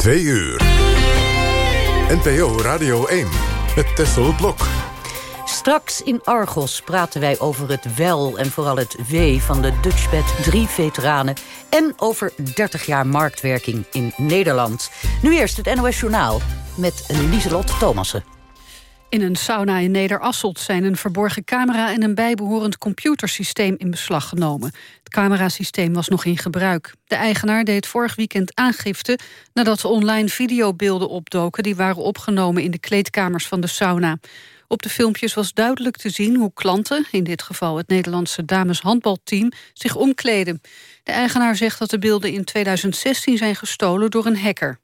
Twee uur. NPO Radio 1 met Tessel Blok. Straks in Argos praten wij over het wel en vooral het wee van de Dutchbed 3-veteranen... en over 30 jaar marktwerking in Nederland. Nu eerst het NOS Journaal met Lieselot Thomassen. In een sauna in Nederasselt zijn een verborgen camera... en een bijbehorend computersysteem in beslag genomen. Het camerasysteem was nog in gebruik. De eigenaar deed vorig weekend aangifte... nadat online videobeelden opdoken... die waren opgenomen in de kleedkamers van de sauna. Op de filmpjes was duidelijk te zien hoe klanten... in dit geval het Nederlandse dameshandbalteam, zich omkleden. De eigenaar zegt dat de beelden in 2016 zijn gestolen door een hacker.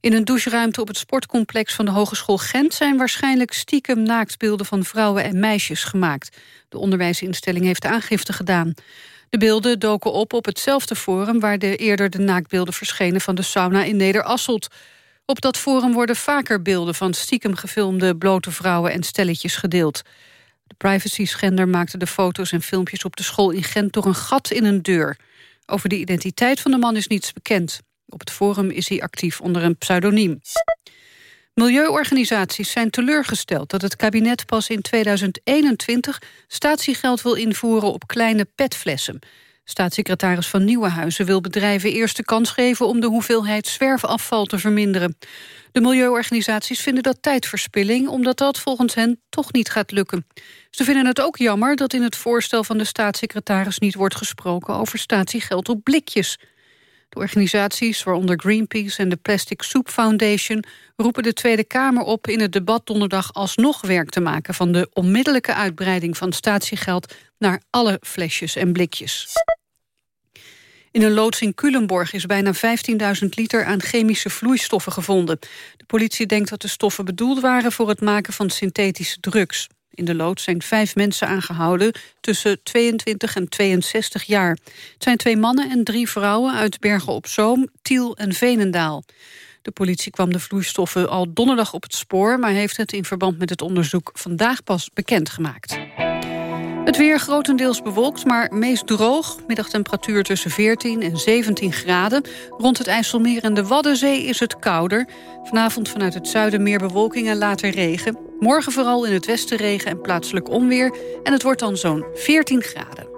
In een doucheruimte op het sportcomplex van de Hogeschool Gent... zijn waarschijnlijk stiekem naaktbeelden van vrouwen en meisjes gemaakt. De onderwijsinstelling heeft aangifte gedaan. De beelden doken op op hetzelfde forum... waar de eerder de naaktbeelden verschenen van de sauna in Nederasselt. Op dat forum worden vaker beelden van stiekem gefilmde blote vrouwen en stelletjes gedeeld. De privacy-schender maakte de foto's en filmpjes op de school in Gent door een gat in een deur. Over de identiteit van de man is niets bekend. Op het forum is hij actief onder een pseudoniem. Milieuorganisaties zijn teleurgesteld dat het kabinet pas in 2021 statiegeld wil invoeren op kleine petflessen. Staatssecretaris van Nieuwenhuizen wil bedrijven eerst de kans geven om de hoeveelheid zwerfafval te verminderen. De milieuorganisaties vinden dat tijdverspilling, omdat dat volgens hen toch niet gaat lukken. Ze vinden het ook jammer dat in het voorstel van de staatssecretaris niet wordt gesproken over statiegeld op blikjes. De organisaties, waaronder Greenpeace en de Plastic Soup Foundation... roepen de Tweede Kamer op in het debat donderdag alsnog werk te maken... van de onmiddellijke uitbreiding van statiegeld naar alle flesjes en blikjes. In een loods in Culemborg is bijna 15.000 liter aan chemische vloeistoffen gevonden. De politie denkt dat de stoffen bedoeld waren voor het maken van synthetische drugs. In de loods zijn vijf mensen aangehouden tussen 22 en 62 jaar. Het zijn twee mannen en drie vrouwen uit Bergen op Zoom, Tiel en Venendaal. De politie kwam de vloeistoffen al donderdag op het spoor... maar heeft het in verband met het onderzoek vandaag pas bekendgemaakt. Het weer grotendeels bewolkt, maar meest droog. Middagtemperatuur tussen 14 en 17 graden. Rond het IJsselmeer en de Waddenzee is het kouder. Vanavond vanuit het zuiden meer bewolking en later regen. Morgen vooral in het westen regen en plaatselijk onweer. En het wordt dan zo'n 14 graden.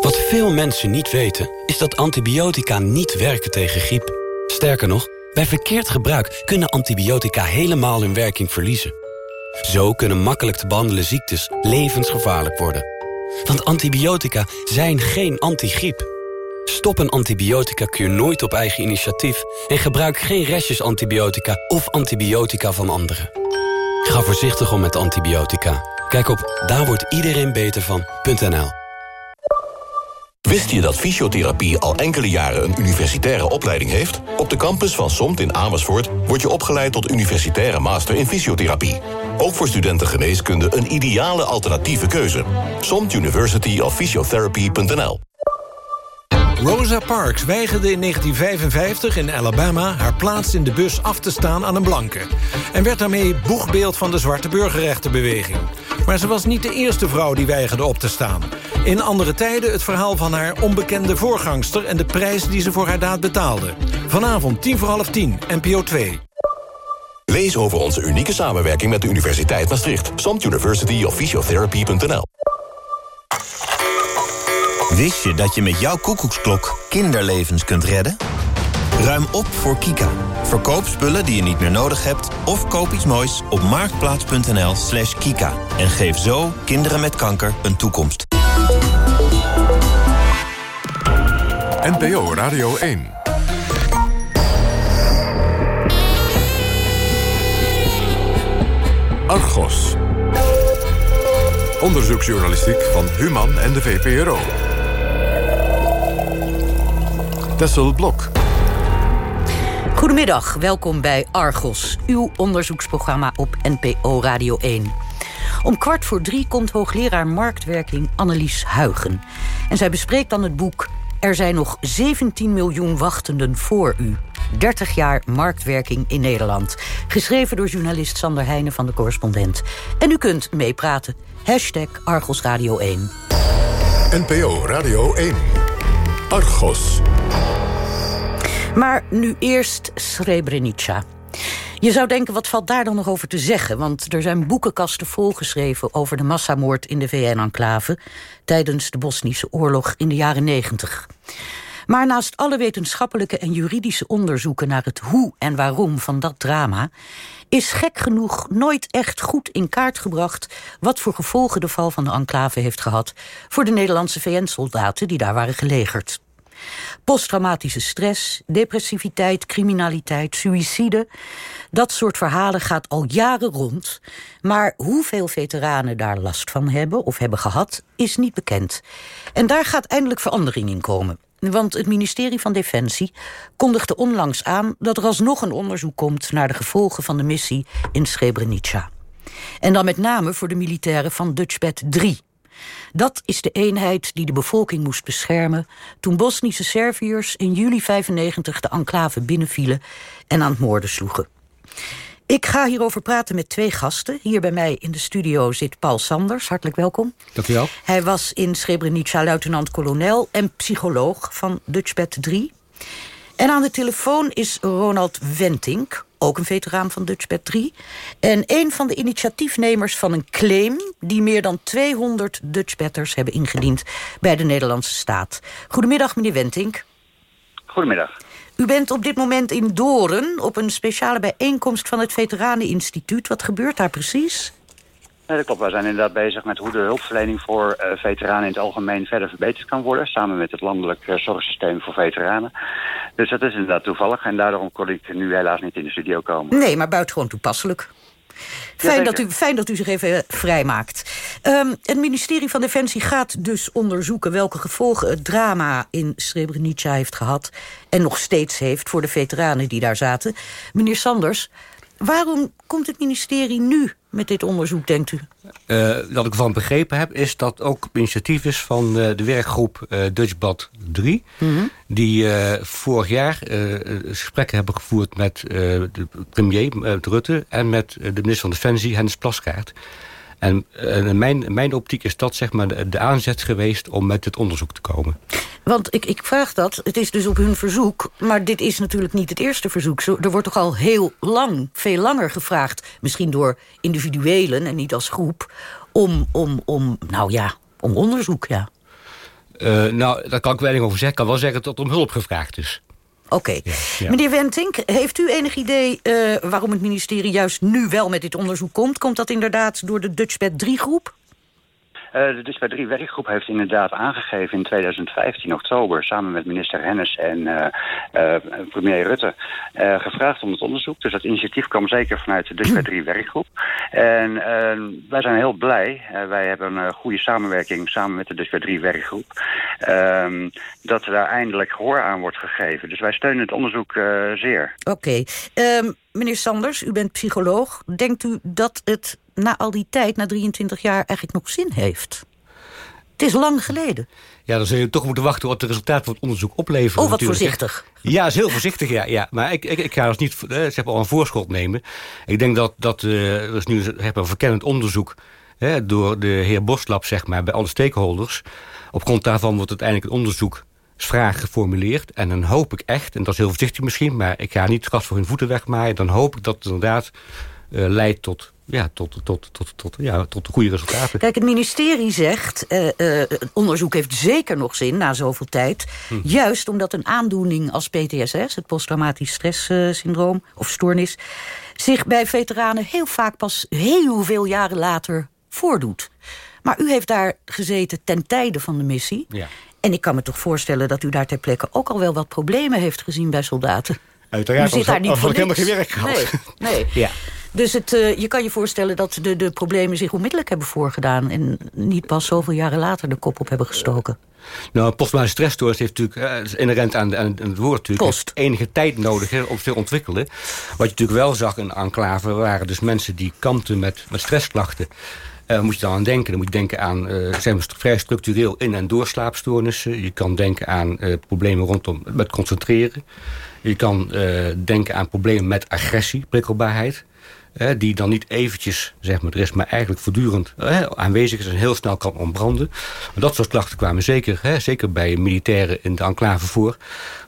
Wat veel mensen niet weten, is dat antibiotica niet werken tegen griep. Sterker nog, bij verkeerd gebruik kunnen antibiotica helemaal hun werking verliezen. Zo kunnen makkelijk te behandelen ziektes levensgevaarlijk worden. Want antibiotica zijn geen antigriep. Stop een antibiotica-kuur nooit op eigen initiatief... en gebruik geen restjes antibiotica of antibiotica van anderen. Ga voorzichtig om met antibiotica. Kijk op daar. Wist je dat fysiotherapie al enkele jaren een universitaire opleiding heeft? Op de campus van SOMT in Amersfoort word je opgeleid tot universitaire master in fysiotherapie. Ook voor studenten geneeskunde een ideale alternatieve keuze. SOMT University of Physiotherapy.nl Rosa Parks weigerde in 1955 in Alabama haar plaats in de bus af te staan aan een blanke. En werd daarmee boegbeeld van de zwarte burgerrechtenbeweging. Maar ze was niet de eerste vrouw die weigerde op te staan. In andere tijden het verhaal van haar onbekende voorgangster... en de prijs die ze voor haar daad betaalde. Vanavond tien voor half tien, NPO 2. Lees over onze unieke samenwerking met de Universiteit Maastricht. Samt University of Wist je dat je met jouw koekoeksklok kinderlevens kunt redden? Ruim op voor Kika. Verkoop spullen die je niet meer nodig hebt... of koop iets moois op marktplaats.nl slash kika. En geef zo kinderen met kanker een toekomst. NPO Radio 1. Argos. Onderzoeksjournalistiek van Human en de VPRO. Tessel Blok. Goedemiddag, welkom bij Argos, uw onderzoeksprogramma op NPO Radio 1. Om kwart voor drie komt hoogleraar marktwerking Annelies Huigen. En zij bespreekt dan het boek Er zijn nog 17 miljoen wachtenden voor u. 30 jaar marktwerking in Nederland. Geschreven door journalist Sander Heijnen van de Correspondent. En u kunt meepraten. Hashtag Argos Radio 1. NPO Radio 1. Argos. Maar nu eerst Srebrenica. Je zou denken, wat valt daar dan nog over te zeggen? Want er zijn boekenkasten volgeschreven over de massamoord in de VN-enclave... tijdens de Bosnische oorlog in de jaren negentig. Maar naast alle wetenschappelijke en juridische onderzoeken... naar het hoe en waarom van dat drama... is gek genoeg nooit echt goed in kaart gebracht... wat voor gevolgen de val van de enclave heeft gehad... voor de Nederlandse VN-soldaten die daar waren gelegerd. Posttraumatische stress, depressiviteit, criminaliteit, suïcide. Dat soort verhalen gaat al jaren rond. Maar hoeveel veteranen daar last van hebben of hebben gehad, is niet bekend. En daar gaat eindelijk verandering in komen. Want het ministerie van Defensie kondigde onlangs aan... dat er alsnog een onderzoek komt naar de gevolgen van de missie in Srebrenica. En dan met name voor de militairen van Dutchbed 3. Dat is de eenheid die de bevolking moest beschermen... toen Bosnische Serviërs in juli 95 de enclave binnenvielen... en aan het moorden sloegen. Ik ga hierover praten met twee gasten. Hier bij mij in de studio zit Paul Sanders. Hartelijk welkom. Dank u wel. Hij was in Srebrenica luitenant-kolonel en psycholoog van Dutchbed 3. En aan de telefoon is Ronald Wentink, ook een veteraan van Dutchbed 3... en een van de initiatiefnemers van een claim... die meer dan 200 Dutchbetters hebben ingediend bij de Nederlandse staat. Goedemiddag, meneer Wentink. Goedemiddag. U bent op dit moment in Doren op een speciale bijeenkomst van het Veteraneninstituut. Wat gebeurt daar precies? Ja, dat klopt. Wij zijn inderdaad bezig met hoe de hulpverlening voor uh, veteranen in het algemeen verder verbeterd kan worden. Samen met het landelijk uh, zorgsysteem voor veteranen. Dus dat is inderdaad toevallig. En daarom kon ik nu helaas niet in de studio komen. Nee, maar buitengewoon toepasselijk. Fijn, dat u, fijn dat u zich even vrijmaakt. Um, het ministerie van Defensie gaat dus onderzoeken... welke gevolgen het drama in Srebrenica heeft gehad... en nog steeds heeft voor de veteranen die daar zaten. Meneer Sanders, waarom komt het ministerie nu met dit onderzoek, denkt u? Uh, wat ik van begrepen heb, is dat ook initiatief is van uh, de werkgroep uh, Dutchbad 3... Mm -hmm. die vorig jaar gesprekken hebben gevoerd met de premier Rutte... en met de minister van Defensie, Hennis Plaskaert... En in mijn, mijn optiek is dat zeg maar de, de, aanzet geweest om met dit onderzoek te komen. Want ik, ik vraag dat, het is dus op hun verzoek... maar dit is natuurlijk niet het eerste verzoek. Zo, er wordt toch al heel lang, veel langer gevraagd... misschien door individuelen en niet als groep... om, om, om nou ja, om onderzoek, ja. Uh, nou, daar kan ik weinig over zeggen. Ik kan wel zeggen dat er om hulp gevraagd is. Oké. Okay. Ja, ja. Meneer Wentink, heeft u enig idee uh, waarom het ministerie juist nu wel met dit onderzoek komt? Komt dat inderdaad door de Dutchbed 3-groep? Uh, de Dutchbed 3 werkgroep heeft inderdaad aangegeven in 2015 oktober... samen met minister Hennis en uh, uh, premier Rutte gevraagd om het onderzoek. Dus dat initiatief kwam zeker vanuit de Dutchbed 3 werkgroep. En wij zijn heel blij. wij hebben een goede samenwerking samen met de Dutchbed 3 werkgroep. Ehm, dat er daar eindelijk gehoor aan wordt gegeven. Dus wij steunen het onderzoek zeer. Oké. Okay. Um, meneer Sanders, u bent psycholoog. Denkt u dat het na al die tijd, na 23 jaar, eigenlijk nog zin heeft? Het is lang geleden. Ja, dan zul je toch moeten wachten wat de resultaten van het onderzoek opleveren. Oh, wat voorzichtig. Ja, is heel voorzichtig, ja. ja. Maar ik, ik, ik ga dus niet eh, zeg maar, al een voorschot nemen. Ik denk dat, dat uh, er is nu een verkennend onderzoek... Hè, door de heer Boslap, zeg maar, bij alle stakeholders. Op grond daarvan wordt uiteindelijk het onderzoek vraag geformuleerd. En dan hoop ik echt, en dat is heel voorzichtig misschien... maar ik ga niet het gas voor hun voeten wegmaaien... dan hoop ik dat het inderdaad uh, leidt tot ja, tot, tot, tot, tot, ja, tot goede resultaten. Kijk, het ministerie zegt, uh, uh, het onderzoek heeft zeker nog zin na zoveel tijd. Hm. Juist omdat een aandoening als PTSS, het posttraumatisch stresssyndroom of stoornis... zich bij veteranen heel vaak pas heel veel jaren later voordoet. Maar u heeft daar gezeten ten tijde van de missie. Ja. En ik kan me toch voorstellen dat u daar ter plekke ook al wel wat problemen heeft gezien bij soldaten. Uiteraard, u zit daar niet voor helemaal geen werk gehad. Nee, nee. ja. Dus het, uh, je kan je voorstellen dat de, de problemen zich onmiddellijk hebben voorgedaan... en niet pas zoveel jaren later de kop op hebben gestoken. Nou, posttraumatische stressstoornis heeft natuurlijk, uh, is inherent aan, aan, het woord natuurlijk, Post. enige tijd nodig hè, om te ontwikkelen. Wat je natuurlijk wel zag in enclave waren dus mensen die kampten met, met stressklachten. Uh, moet je dan aan denken. Dan moet je denken aan uh, zijn vrij structureel in- en doorslaapstoornissen. Je kan denken aan uh, problemen rondom met concentreren. Je kan denken aan problemen met agressie, prikkelbaarheid. Die dan niet eventjes, zeg maar, er is, maar eigenlijk voortdurend aanwezig is en heel snel kan ontbranden. dat soort klachten kwamen zeker, zeker bij militairen in de enclave voor.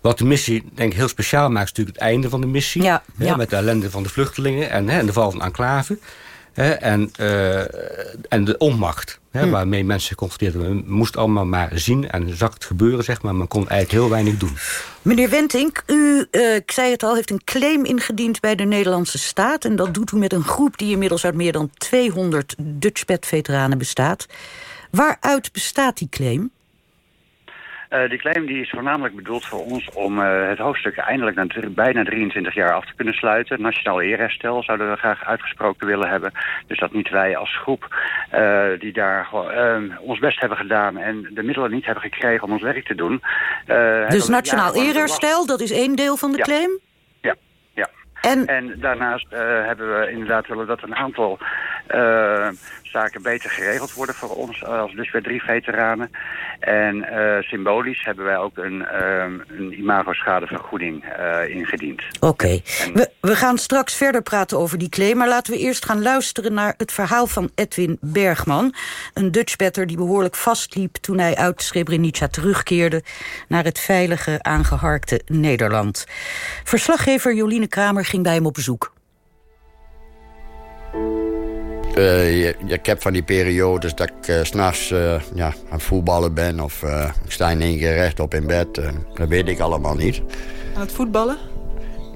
Wat de missie, denk ik, heel speciaal maakt, is natuurlijk het einde van de missie. Ja, Met de ellende van de vluchtelingen en, en de val van de enclave en, uh, en de onmacht hè, hm. waarmee mensen geconfronteerd werden. Men moest allemaal maar zien en zag het gebeuren, zeg maar. Men kon eigenlijk heel weinig doen. Meneer Wentink, u, uh, ik zei het al, heeft een claim ingediend bij de Nederlandse staat. En dat doet u met een groep die inmiddels uit meer dan 200 Dutchpad-veteranen bestaat. Waaruit bestaat die claim? Uh, die claim die is voornamelijk bedoeld voor ons om uh, het hoofdstuk eindelijk na bijna 23 jaar af te kunnen sluiten. Nationaal eerherstel zouden we graag uitgesproken willen hebben. Dus dat niet wij als groep uh, die daar ons best hebben gedaan en de middelen niet hebben gekregen om ons werk te doen. dus nationaal eerherstel, dat is één deel van de claim? Ja, ja. En, en daarnaast hebben we inderdaad willen dat een aantal zaken beter geregeld worden voor ons als dus weer drie veteranen. En uh, symbolisch hebben wij ook een, uh, een imago-schadevergoeding uh, ingediend. Oké. Okay. We, we gaan straks verder praten over die claim... maar laten we eerst gaan luisteren naar het verhaal van Edwin Bergman. Een Dutchbatter die behoorlijk vastliep toen hij uit Srebrenica terugkeerde... naar het veilige, aangeharkte Nederland. Verslaggever Joline Kramer ging bij hem op bezoek. Uh, ik heb van die periodes dat ik uh, s'nachts uh, ja, aan het voetballen ben... of ik sta in één keer rechtop in bed. dat weet ik allemaal niet. Aan het voetballen?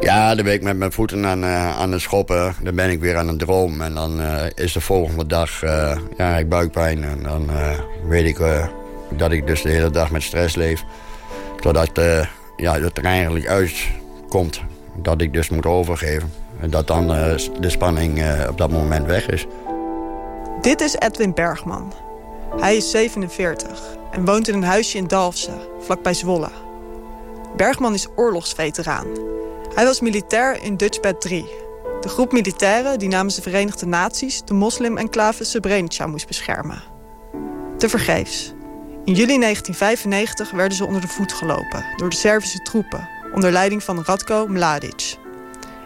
Ja, dan ben ik met mijn voeten aan, aan het schoppen. Dan ben ik weer aan het droom. En dan is de volgende dag ja, ik buikpijn. En dan weet ik dat ik dus de hele dag met stress leef. Totdat ja, het er eigenlijk uitkomt dat ik dus moet overgeven. En dat dan de spanning op dat moment weg is. Dit is Edwin Bergman. Hij is 47 en woont in een huisje in Dalfsen, vlakbij Zwolle. Bergman is oorlogsveteraan. Hij was militair in Dutchbed 3. De groep militairen die namens de Verenigde Naties... de moslim-enclave Srebrenica moest beschermen. Te vergeefs. In juli 1995 werden ze onder de voet gelopen... door de Servische troepen, onder leiding van Radko Mladic.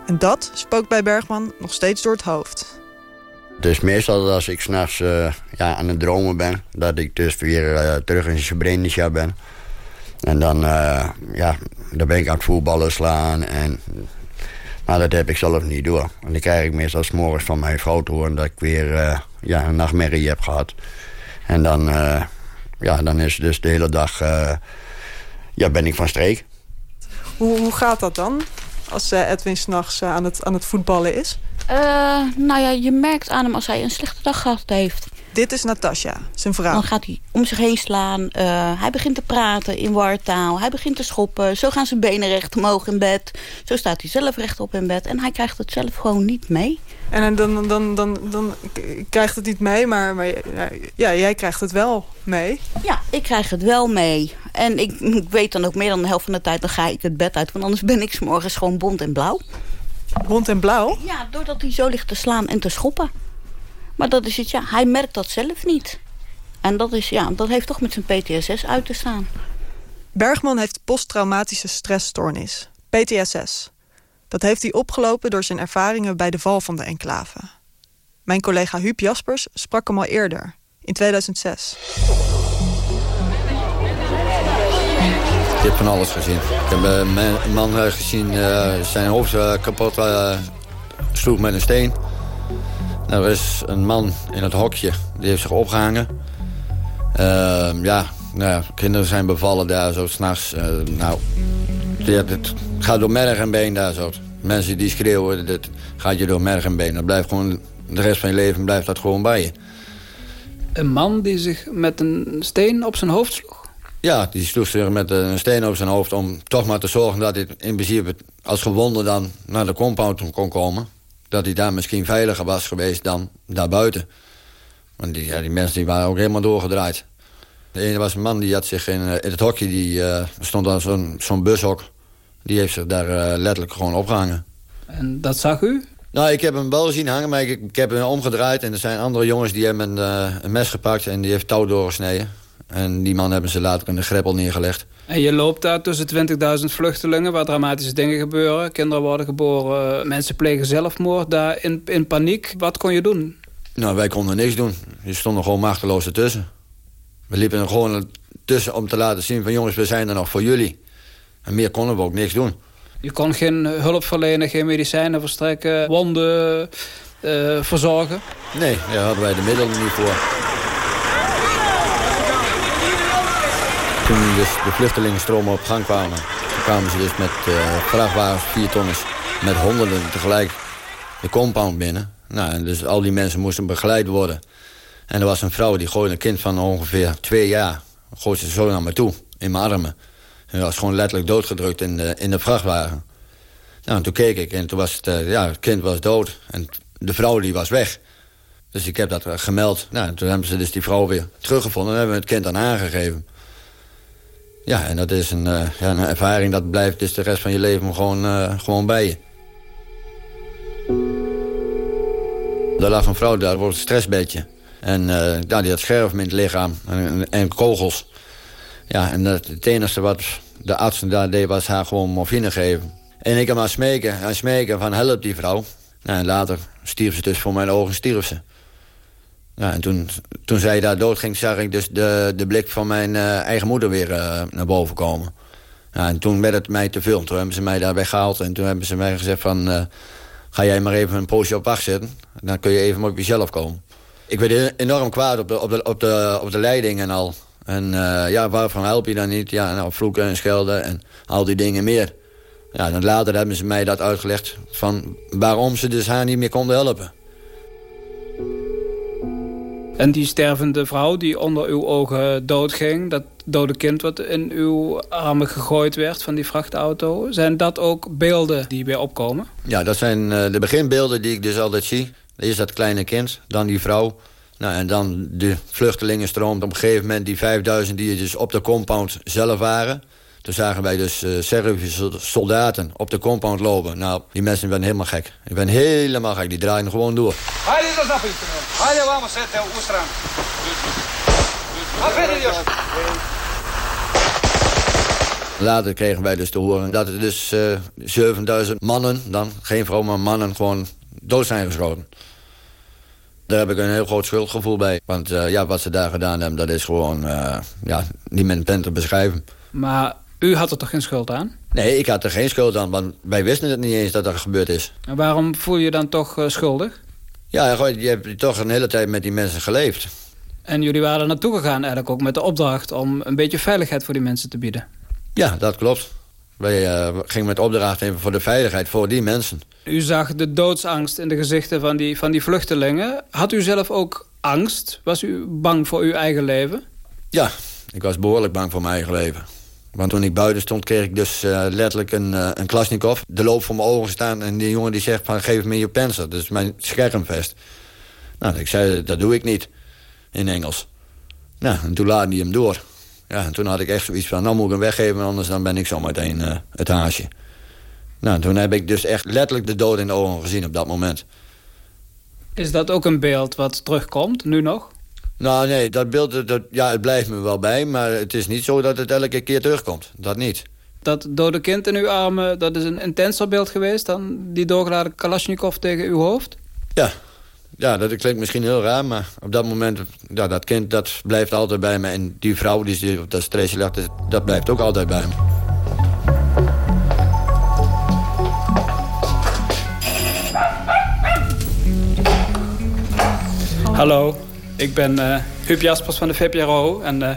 En dat spookt bij Bergman nog steeds door het hoofd. Dus meestal als ik s'nachts uh, ja, aan het dromen ben... dat ik dus weer uh, terug in Srebrenica ben. En dan, uh, ja, dan ben ik aan het voetballen slaan. En, maar dat heb ik zelf niet door. En dan krijg ik meestal s morgens van mijn vrouw te horen... dat ik weer ja, een nachtmerrie heb gehad. En dan, ja, dan is dus de hele dag... ja, ben ik van streek. Hoe, hoe gaat dat dan? Als Edwin s'nachts aan, het, aan het voetballen is? Uh, nou ja, je merkt aan hem als hij een slechte dag gehad heeft. Dit is Natasja, zijn vrouw. Dan gaat hij om zich heen slaan. Uh, hij begint te praten in wartaal. Hij begint te schoppen. Zo gaan zijn benen recht omhoog in bed. Zo staat hij zelf rechtop in bed. En hij krijgt het zelf gewoon niet mee. En dan, dan, dan, dan, krijgt het niet mee, maar, maar ja, jij krijgt het wel mee. Ja, ik krijg het wel mee. En ik, ik weet dan ook meer dan de helft van de tijd... dan ga ik het bed uit, want anders ben ik s morgens gewoon bont en blauw. Rond en blauw? Ja, doordat hij zo ligt te slaan en te schoppen. Maar dat is het, ja, hij merkt dat zelf niet. En dat, is, ja, dat heeft toch met zijn PTSS uit te staan. Bergman heeft posttraumatische stressstoornis, PTSS. Dat heeft hij opgelopen door zijn ervaringen bij de val van de enclave. Mijn collega Huub Jaspers sprak hem al eerder, in 2006. Ik heb van alles gezien. Ik heb eh, een man eh, gezien uh, zijn hoofd kapot sloeg met een steen. Er is een man in het hokje, die heeft zich opgehangen. Ehm, ja, nou ja, kinderen zijn bevallen daar zo s'nachts. nou, het gaat door merg en been daar zo. Mensen die schreeuwen, dat gaat je door merg en been. Dat blijft gewoon, de rest van je leven blijft dat gewoon bij je. Een man die zich met een steen op zijn hoofd sloeg? Ja, die sloeg zich met een steen op zijn hoofd... om toch maar te zorgen dat hij in principe als gewonde dan naar de compound kon komen. Dat hij daar misschien veiliger was geweest dan daarbuiten. Want die, ja, die mensen die waren ook helemaal doorgedraaid. De ene was een man die had zich in, eh, in het hokje... die uh, stond dan zo'n zo'n bushok. Die heeft zich daar uh, letterlijk gewoon opgehangen. En dat zag u? Nou, ik heb hem wel zien hangen, maar ik, ik heb hem omgedraaid... en er zijn andere jongens die hebben een, uh, een mes gepakt... en die heeft touw doorgesneden. En die man hebben ze later in de greppel neergelegd. En je loopt daar tussen 20.000 vluchtelingen... waar dramatische dingen gebeuren. Kinderen worden geboren, mensen plegen zelfmoord. Daar in, in paniek. Wat kon je doen? Nou, wij konden niks doen. Je stonden gewoon machteloos ertussen. We liepen er gewoon tussen om te laten zien van... jongens, we zijn er nog voor jullie. En meer konden we ook niks doen. Je kon geen hulp verlenen, geen medicijnen verstrekken... wonden uh, verzorgen? Nee, daar hadden wij de middelen niet voor. Toen dus de vluchtelingenstromen op gang kwamen... kwamen ze dus met uh, vrachtwagens, vier tonners... met honderden tegelijk de compound binnen. Nou, en dus al die mensen moesten begeleid worden. En er was een vrouw die gooide een kind van ongeveer twee jaar... gooide ze zo naar me toe, in mijn armen. En was gewoon letterlijk doodgedrukt in de, in de vrachtwagen. Nou, en toen keek ik en toen was het, uh, ja, het kind was dood. En de vrouw die was weg. Dus ik heb dat gemeld. Nou, toen hebben ze dus die vrouw weer teruggevonden... en hebben we het kind dan aangegeven. Ja, en dat is een, uh, ja, een ervaring dat blijft dus de rest van je leven gewoon, uh, gewoon bij je. Er lag een vrouw daar op een stressbedje. En uh, die had scherven in het lichaam en, en kogels. Ja, en dat, het enige wat de artsen daar deed was haar gewoon morfine geven. En ik heb maar smeken en smeken van help die vrouw. Nou, en later stierf ze dus voor mijn ogen, stierf ze. Ja, en toen, toen zij daar dood ging, zag ik dus de, de blik van mijn uh, eigen moeder weer uh, naar boven komen. Ja, en toen werd het mij te veel. Toen hebben ze mij daar weggehaald en toen hebben ze mij gezegd van... Uh, ga jij maar even een poosje op wacht zetten. Dan kun je even op jezelf komen. Ik werd enorm kwaad op de, op de, op de, op de leiding en al. En ja, waarvan help je dan niet? Ja, nou, vloeken en schelden en al die dingen meer. Ja, dan later hebben ze mij dat uitgelegd van waarom ze dus haar niet meer konden helpen. En die stervende vrouw die onder uw ogen doodging... dat dode kind wat in uw armen gegooid werd van die vrachtauto... zijn dat ook beelden die weer opkomen? Ja, dat zijn uh, de beginbeelden die ik dus altijd zie. Eerst dat kleine kind, dan die vrouw... Nou, en dan de vluchtelingenstroom. Op een gegeven moment die 5000 die dus op de compound zelf waren... Toen zagen wij dus uh, Servische soldaten op de compound lopen. Nou, die mensen werden helemaal gek. Ik ben helemaal gek. Die draaien gewoon door. Later kregen wij dus te horen dat er dus uh, 7000 mannen, dan geen vrouwen, maar mannen, gewoon dood zijn geschoten. Daar heb ik een heel groot schuldgevoel bij. Want uh, ja, wat ze daar gedaan hebben, dat is gewoon uh, ja, niet met een pen te beschrijven. Maar u had er toch geen schuld aan? Nee, ik had er geen schuld aan, want wij wisten het niet eens dat er gebeurd is. En waarom voel je dan toch uh, schuldig? Ja, je hebt toch een hele tijd met die mensen geleefd. En jullie waren er naartoe gegaan eigenlijk ook met de opdracht... om een beetje veiligheid voor die mensen te bieden? Ja, dat klopt. Wij uh, gingen met opdracht voor de veiligheid voor die mensen. U zag de doodsangst in de gezichten van die, van die vluchtelingen. Had u zelf ook angst? Was u bang voor uw eigen leven? Ja, ik was behoorlijk bang voor mijn eigen leven. Want toen ik buiten stond, kreeg ik dus uh, letterlijk een, uh, een Klasnikov. De loop voor mijn ogen staan en die jongen die zegt van geef me je pencil. Dat is mijn schermvest. Nou, ik zei, dat doe ik niet. In Engels. Nou, en toen laadde hij hem door. Ja, en toen had ik echt zoiets van, nou moet ik hem weggeven... anders dan ben ik zo meteen uh, het haasje. Nou, toen heb ik dus echt letterlijk de dood in de ogen gezien op dat moment. Is dat ook een beeld wat terugkomt, nu nog? Nou nee, dat beeld dat, ja, het blijft me wel bij... maar het is niet zo dat het elke keer terugkomt. Dat niet. Dat dode kind in uw armen, dat is een intenser beeld geweest... dan die doorgeladen Kalashnikov tegen uw hoofd? Ja, ja, dat klinkt misschien heel raar, maar op dat moment... Ja, dat kind, dat blijft altijd bij me. En die vrouw die op dat stressje lag, dat blijft ook altijd bij me. Hallo. Ik ben uh, Huub Jaspers van de VPRO en uh,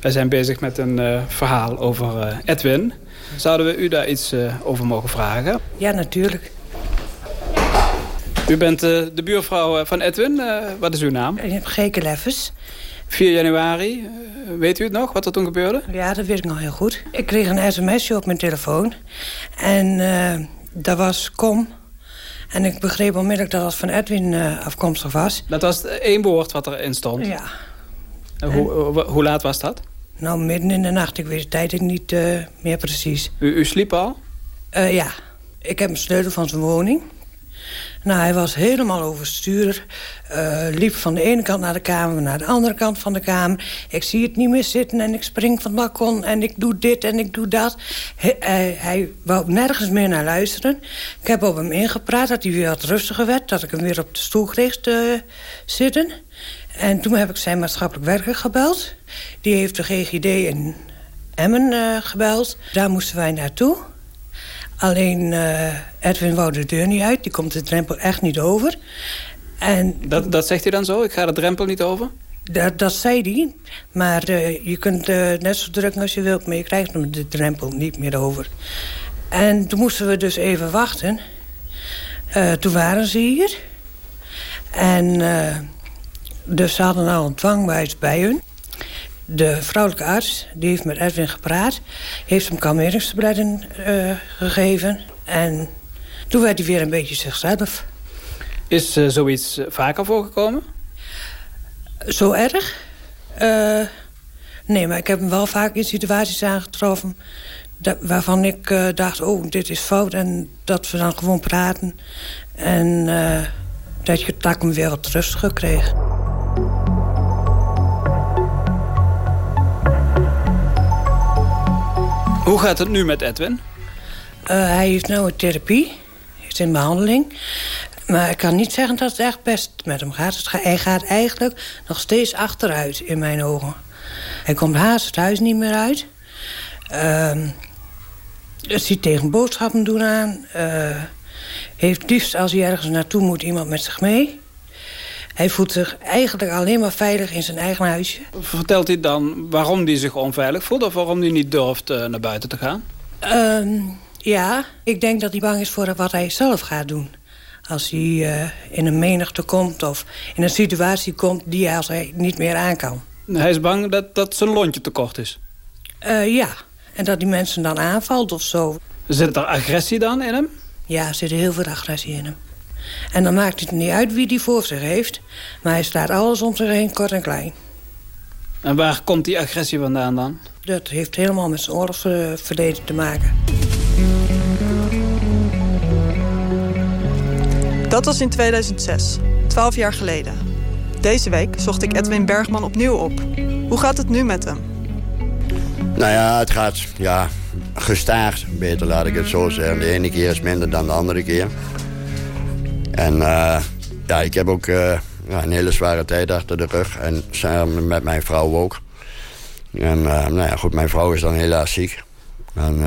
wij zijn bezig met een uh, verhaal over Edwin. Zouden we u daar iets over mogen vragen? Ja, natuurlijk. U bent de buurvrouw van Edwin. wat is uw naam? Geke Leffes. 4 januari, weet u het nog, wat er toen gebeurde? Ja, dat weet ik nog heel goed. Ik kreeg een sms'je op mijn telefoon. En dat was kom en ik begreep onmiddellijk dat het van Edwin uh, afkomstig was. Dat was één woord wat erin stond? Ja. En hoe, hoe, laat was dat? Nou, midden in de nacht. Ik weet de tijd niet uh, meer precies. U, u sliep al? Ja. Ik heb een sleutel van zijn woning. Nou, hij was helemaal overstuur. Uh, liep van de ene kant naar de kamer, naar de andere kant van de kamer. Ik zie het niet meer zitten en ik spring van het balkon... en ik doe dit en ik doe dat. Hij, hij, wou nergens meer naar luisteren. Ik heb op hem ingepraat dat hij weer wat rustiger werd... dat ik hem weer op de stoel kreeg te zitten. En toen heb ik zijn maatschappelijk werker gebeld. Die heeft de GGD in Emmen uh, gebeld. Daar moesten wij naartoe... Alleen uh, Edwin wou de deur niet uit. Die komt de drempel echt niet over. En, dat, dat zegt hij dan zo? Ik ga de drempel niet over? Dat, dat zei hij. Maar uh, je kunt uh, net zo drukken als je wilt... maar je krijgt hem de drempel niet meer over. En toen moesten we dus even wachten. toen waren ze hier. En dus ze hadden al een dwangwijs bij hun. De vrouwelijke arts die heeft met Edwin gepraat. Heeft hem kalmeringstabletten uh, gegeven. En toen werd hij weer een beetje zichzelf. Is uh, zoiets eh, vaker voorgekomen? Zo erg? Uh, nee, maar ik heb hem wel vaak in situaties aangetroffen... Dat, waarvan ik dacht, oh, dit is fout. En dat we dan gewoon praten. En dat, je, hem weer wat rustiger kreeg. Hoe gaat het nu met Edwin? Uh, hij heeft nu een therapie. Is in behandeling. Maar ik kan niet zeggen dat het echt best met hem gaat. Hij gaat eigenlijk nog steeds achteruit in mijn ogen. Hij komt haast het huis niet meer uit. Uh, ziet tegen boodschappen doen aan. Uh, heeft liefst als hij ergens naartoe moet iemand met zich mee. Hij voelt zich eigenlijk alleen maar veilig in zijn eigen huisje. Vertelt hij dan waarom hij zich onveilig voelt... of waarom hij niet durft uh, naar buiten te gaan? Uh, ja, ik denk dat hij bang is voor wat hij zelf gaat doen. Als hij uh, in een menigte komt of in een situatie komt... die hij als hij niet meer aan kan. Hij is bang dat, dat zijn lontje te kort is? Uh, ja, en dat die mensen dan aanvalt of zo. Zit er agressie dan in hem? Ja, er zit heel veel agressie in hem. En dan maakt het niet uit wie die voor zich heeft. Maar hij staat alles om zich heen kort en klein. En waar komt die agressie vandaan dan? Dat heeft helemaal met zijn oorlogsverleden te maken. Dat was in 2006, 12 jaar geleden. Deze week zocht ik Edwin Bergman opnieuw op. Hoe gaat het nu met hem? Nou ja, het gaat ja, gestaagd, beter laat ik het zo zeggen. De ene keer is minder dan de andere keer. En uh, ja, ik heb ook uh, een hele zware tijd achter de rug. En samen met mijn vrouw ook. En uh, nou ja, goed, mijn vrouw is dan helaas ziek. En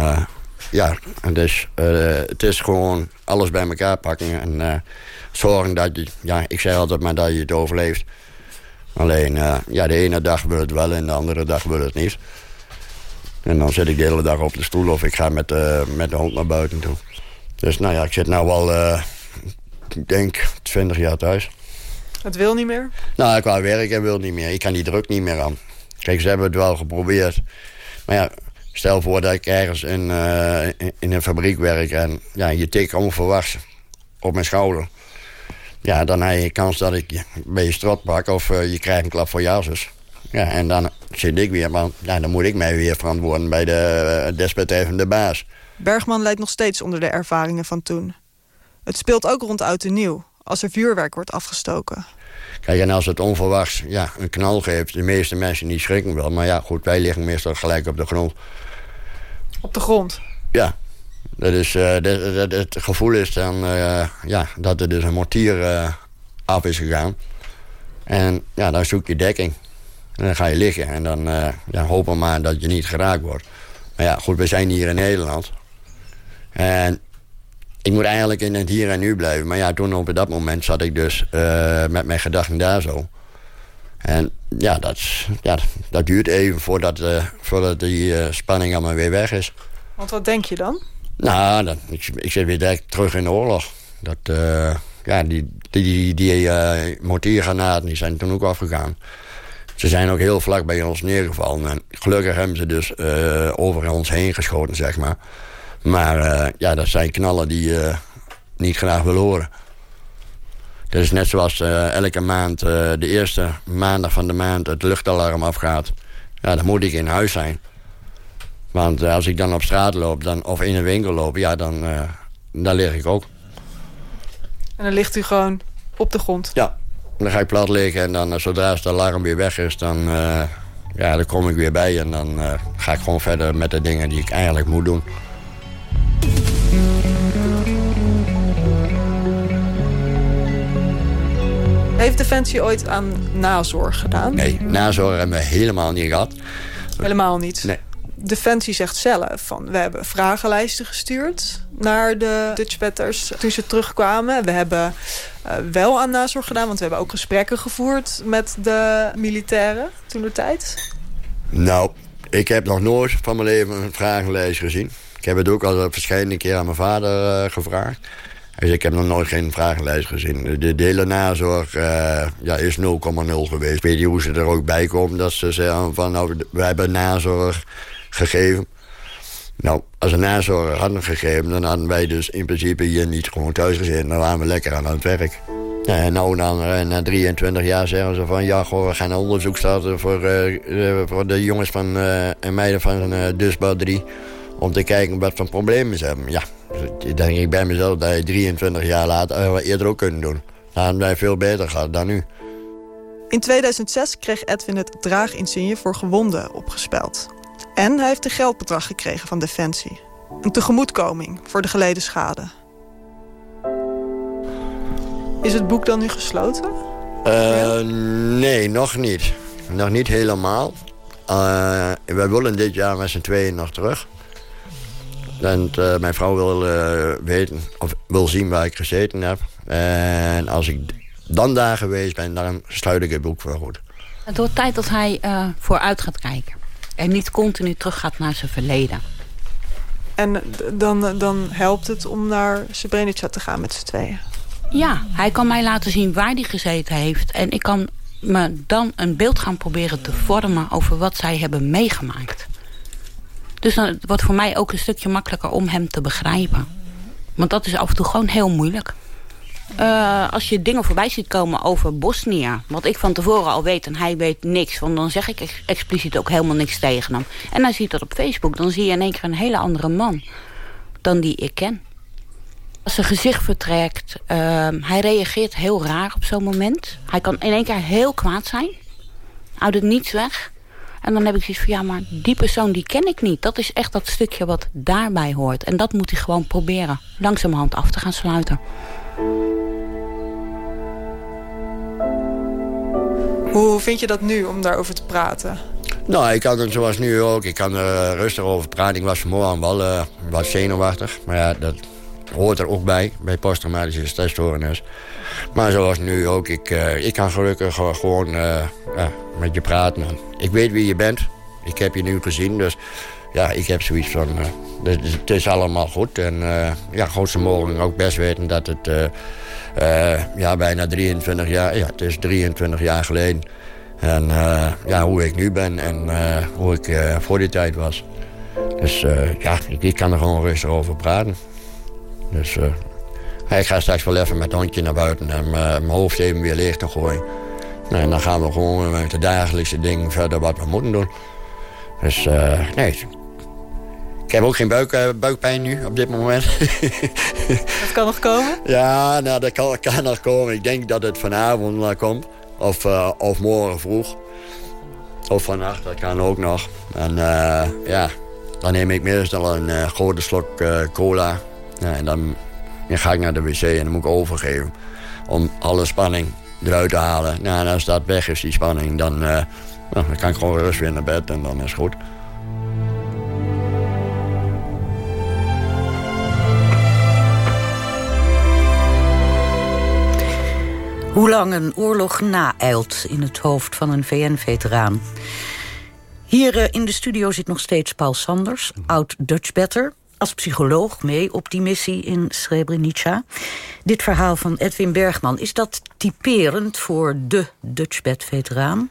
ja, dus, het is gewoon alles bij elkaar pakken. En zorgen dat je, ja, ik zeg altijd maar dat je het overleeft. Alleen, ja, de ene dag wil het wel en de andere dag wil het niet. En dan zit ik de hele dag op de stoel of ik ga met, met de hond naar buiten toe. Dus nou ja, ik zit nou wel ik denk 20 jaar thuis. Het wil niet meer? Nou, qua werk wil niet meer. Ik kan die druk niet meer aan. Kijk, ze hebben het wel geprobeerd. Maar ja, stel voor dat ik ergens in, uh, in een fabriek werk... en ja, je tik onverwachts op mijn schouder. Ja, dan heb je kans dat ik bij je strot pak... of uh, je krijgt een klap voor je Ja, en dan zit ik weer, maar ja, dan moet ik mij weer verantwoorden... bij de uh, desbetreffende baas. Bergman leidt nog steeds onder de ervaringen van toen. Het speelt ook rond oud en nieuw, als er vuurwerk wordt afgestoken. Kijk, en als het onverwachts ja, een knal geeft... de meeste mensen niet schrikken wel. Maar ja, goed, wij liggen meestal gelijk op de grond. Op de grond? Ja. Dat is, uh, dat, dat, het gevoel is dan uh, ja, dat er dus een mortier uh, af is gegaan. En ja, dan zoek je dekking. En dan ga je liggen. En dan ja, hopen maar dat je niet geraakt wordt. Maar ja, goed, we zijn hier in Nederland. En ik moet eigenlijk in het hier en nu blijven. Maar ja, toen op dat moment zat ik dus uh, met mijn gedachten daar zo. En ja, dat, ja, dat duurt even voordat, uh, voordat die uh, spanning allemaal weer weg is. Want wat denk je dan? Nou, ik, ik zit weer direct terug in de oorlog. Dat, ja, die, die, die, die mortiergranaten die zijn toen ook afgegaan. Ze zijn ook heel vlak bij ons neergevallen. En gelukkig hebben ze dus over ons heen geschoten, zeg maar. Maar uh, ja, dat zijn knallen die je uh, niet graag wil horen. Dat is net zoals uh, elke maand, de eerste maandag van de maand, het luchtalarm afgaat. Ja, dan moet ik in huis zijn. Want als ik dan op straat loop dan, of in een winkel loop, ja, dan, dan lig ik ook. En dan ligt u gewoon op de grond? Ja, dan ga ik plat liggen en dan zodra het alarm weer weg is... dan, ja, dan kom ik weer bij en dan ga ik gewoon verder met de dingen die ik eigenlijk moet doen. Heeft Defensie ooit aan nazorg gedaan? Nee, nazorg hebben we helemaal niet gehad. Helemaal niet? Nee. Defensie zegt zelf van we hebben vragenlijsten gestuurd naar de Dutchbatters toen ze terugkwamen. We hebben uh, wel aan nazorg gedaan, want we hebben ook gesprekken gevoerd met de militairen toen de tijd. Nou, ik heb nog nooit van mijn leven een vragenlijst gezien. Ik heb het ook al verschillende keer aan mijn vader uh, gevraagd. Dus ik heb nog nooit geen vragenlijst gezien. De, hele nazorg uh, ja, is 0,0 geweest. Ik weet niet hoe ze er ook bij komen dat ze zeggen van... nou, we hebben nazorg gegeven. Nou, als we nazorg hadden gegeven... dan hadden wij dus in principe hier niet gewoon thuis gezeten. Dan waren we lekker aan het werk. En nou dan, uh, na 23 jaar zeggen ze van... ja, goh, we gaan een onderzoek starten voor, voor de jongens van, en meiden van uh, Dusbouw 3... om te kijken wat voor problemen ze hebben. Ja, ik denk ik bij mezelf dat je 23 jaar later eerder ook kunnen doen. Dan hadden wij veel beter gehad dan nu. In 2006 kreeg Edwin het draaginsigne voor gewonden opgespeld. En hij heeft een geldbedrag gekregen van Defensie. Een tegemoetkoming voor de geleden schade. Is het boek dan nu gesloten? Uh, nee, nog niet. Nog niet helemaal. Uh, wij willen dit jaar met z'n tweeën nog terug. En uh, mijn vrouw wil weten, of wil zien waar ik gezeten heb. En als ik dan daar geweest ben, dan sluit ik het boek voor goed. Het wordt tijd dat hij vooruit gaat kijken. En niet continu terug gaat naar zijn verleden. En dan, dan helpt het om naar Srebrenica te gaan met z'n tweeën? Ja, hij kan mij laten zien waar hij gezeten heeft. En ik kan me dan een beeld gaan proberen te vormen... over wat zij hebben meegemaakt. Dus dan wordt voor mij ook een stukje makkelijker om hem te begrijpen. Want dat is af en toe gewoon heel moeilijk. Uh, als je dingen voorbij ziet komen over Bosnië... wat ik van tevoren al weet en hij weet niks... want dan zeg ik ex expliciet ook helemaal niks tegen hem. En hij ziet dat op Facebook, dan zie je in één keer een hele andere man... dan die ik ken. Als zijn gezicht vertrekt, uh, hij reageert heel raar op zo'n moment. Hij kan in één keer heel kwaad zijn. Houdt het niets weg. En dan heb ik zoiets van, ja, maar die persoon die ken ik niet. Dat is echt dat stukje wat daarbij hoort. En dat moet hij gewoon proberen langzamerhand af te gaan sluiten. Hoe vind je dat nu om daarover te praten? Nou, ik kan het zoals nu ook. Ik kan er rustig over praten. Ik was vanmorgen wel uh, wat zenuwachtig. Maar ja, dat hoort er ook bij, bij posttraumatische stressstoornis. Maar zoals nu ook, ik, uh, ik kan gelukkig gewoon ja, met je praten. Ik weet wie je bent. Ik heb je nu gezien, dus ja, ik heb zoiets van... Uh, het is allemaal goed. En ja, mogen ook best weten dat het ja, bijna 23 jaar... Ja, het is 23 jaar geleden. En ja, hoe ik nu ben en hoe ik voor die tijd was. Dus ja, ik, ik kan er gewoon rustig over praten. Dus uh, ik ga straks wel even met het hondje naar buiten en uh, mijn hoofd even weer leeg te gooien. Nou, en dan gaan we gewoon met de dagelijkse dingen verder wat we moeten doen. Dus uh, nee, ik heb ook geen buik, buikpijn nu op dit moment. dat kan nog komen? Ja, nou, dat kan, kan nog komen. Ik denk dat het vanavond komt. Of, of morgen vroeg. Of vannacht, dat kan ook nog. En ja, dan neem ik meestal een grote slok cola. Ja, en dan, dan ga ik naar de wc en dan moet ik overgeven. Om alle spanning eruit te halen. Nou, als dat weg is, die spanning, dan, uh, dan kan ik gewoon rustig weer naar bed en dan is het goed. Hoe lang een oorlog naeilt in het hoofd van een VN-veteraan. Hier in de studio zit nog steeds Paul Sanders, oud Dutchbatter als psycholoog mee op die missie in Srebrenica. Dit verhaal van Edwin Bergman, is dat typerend voor de Dutchbed-veteraan?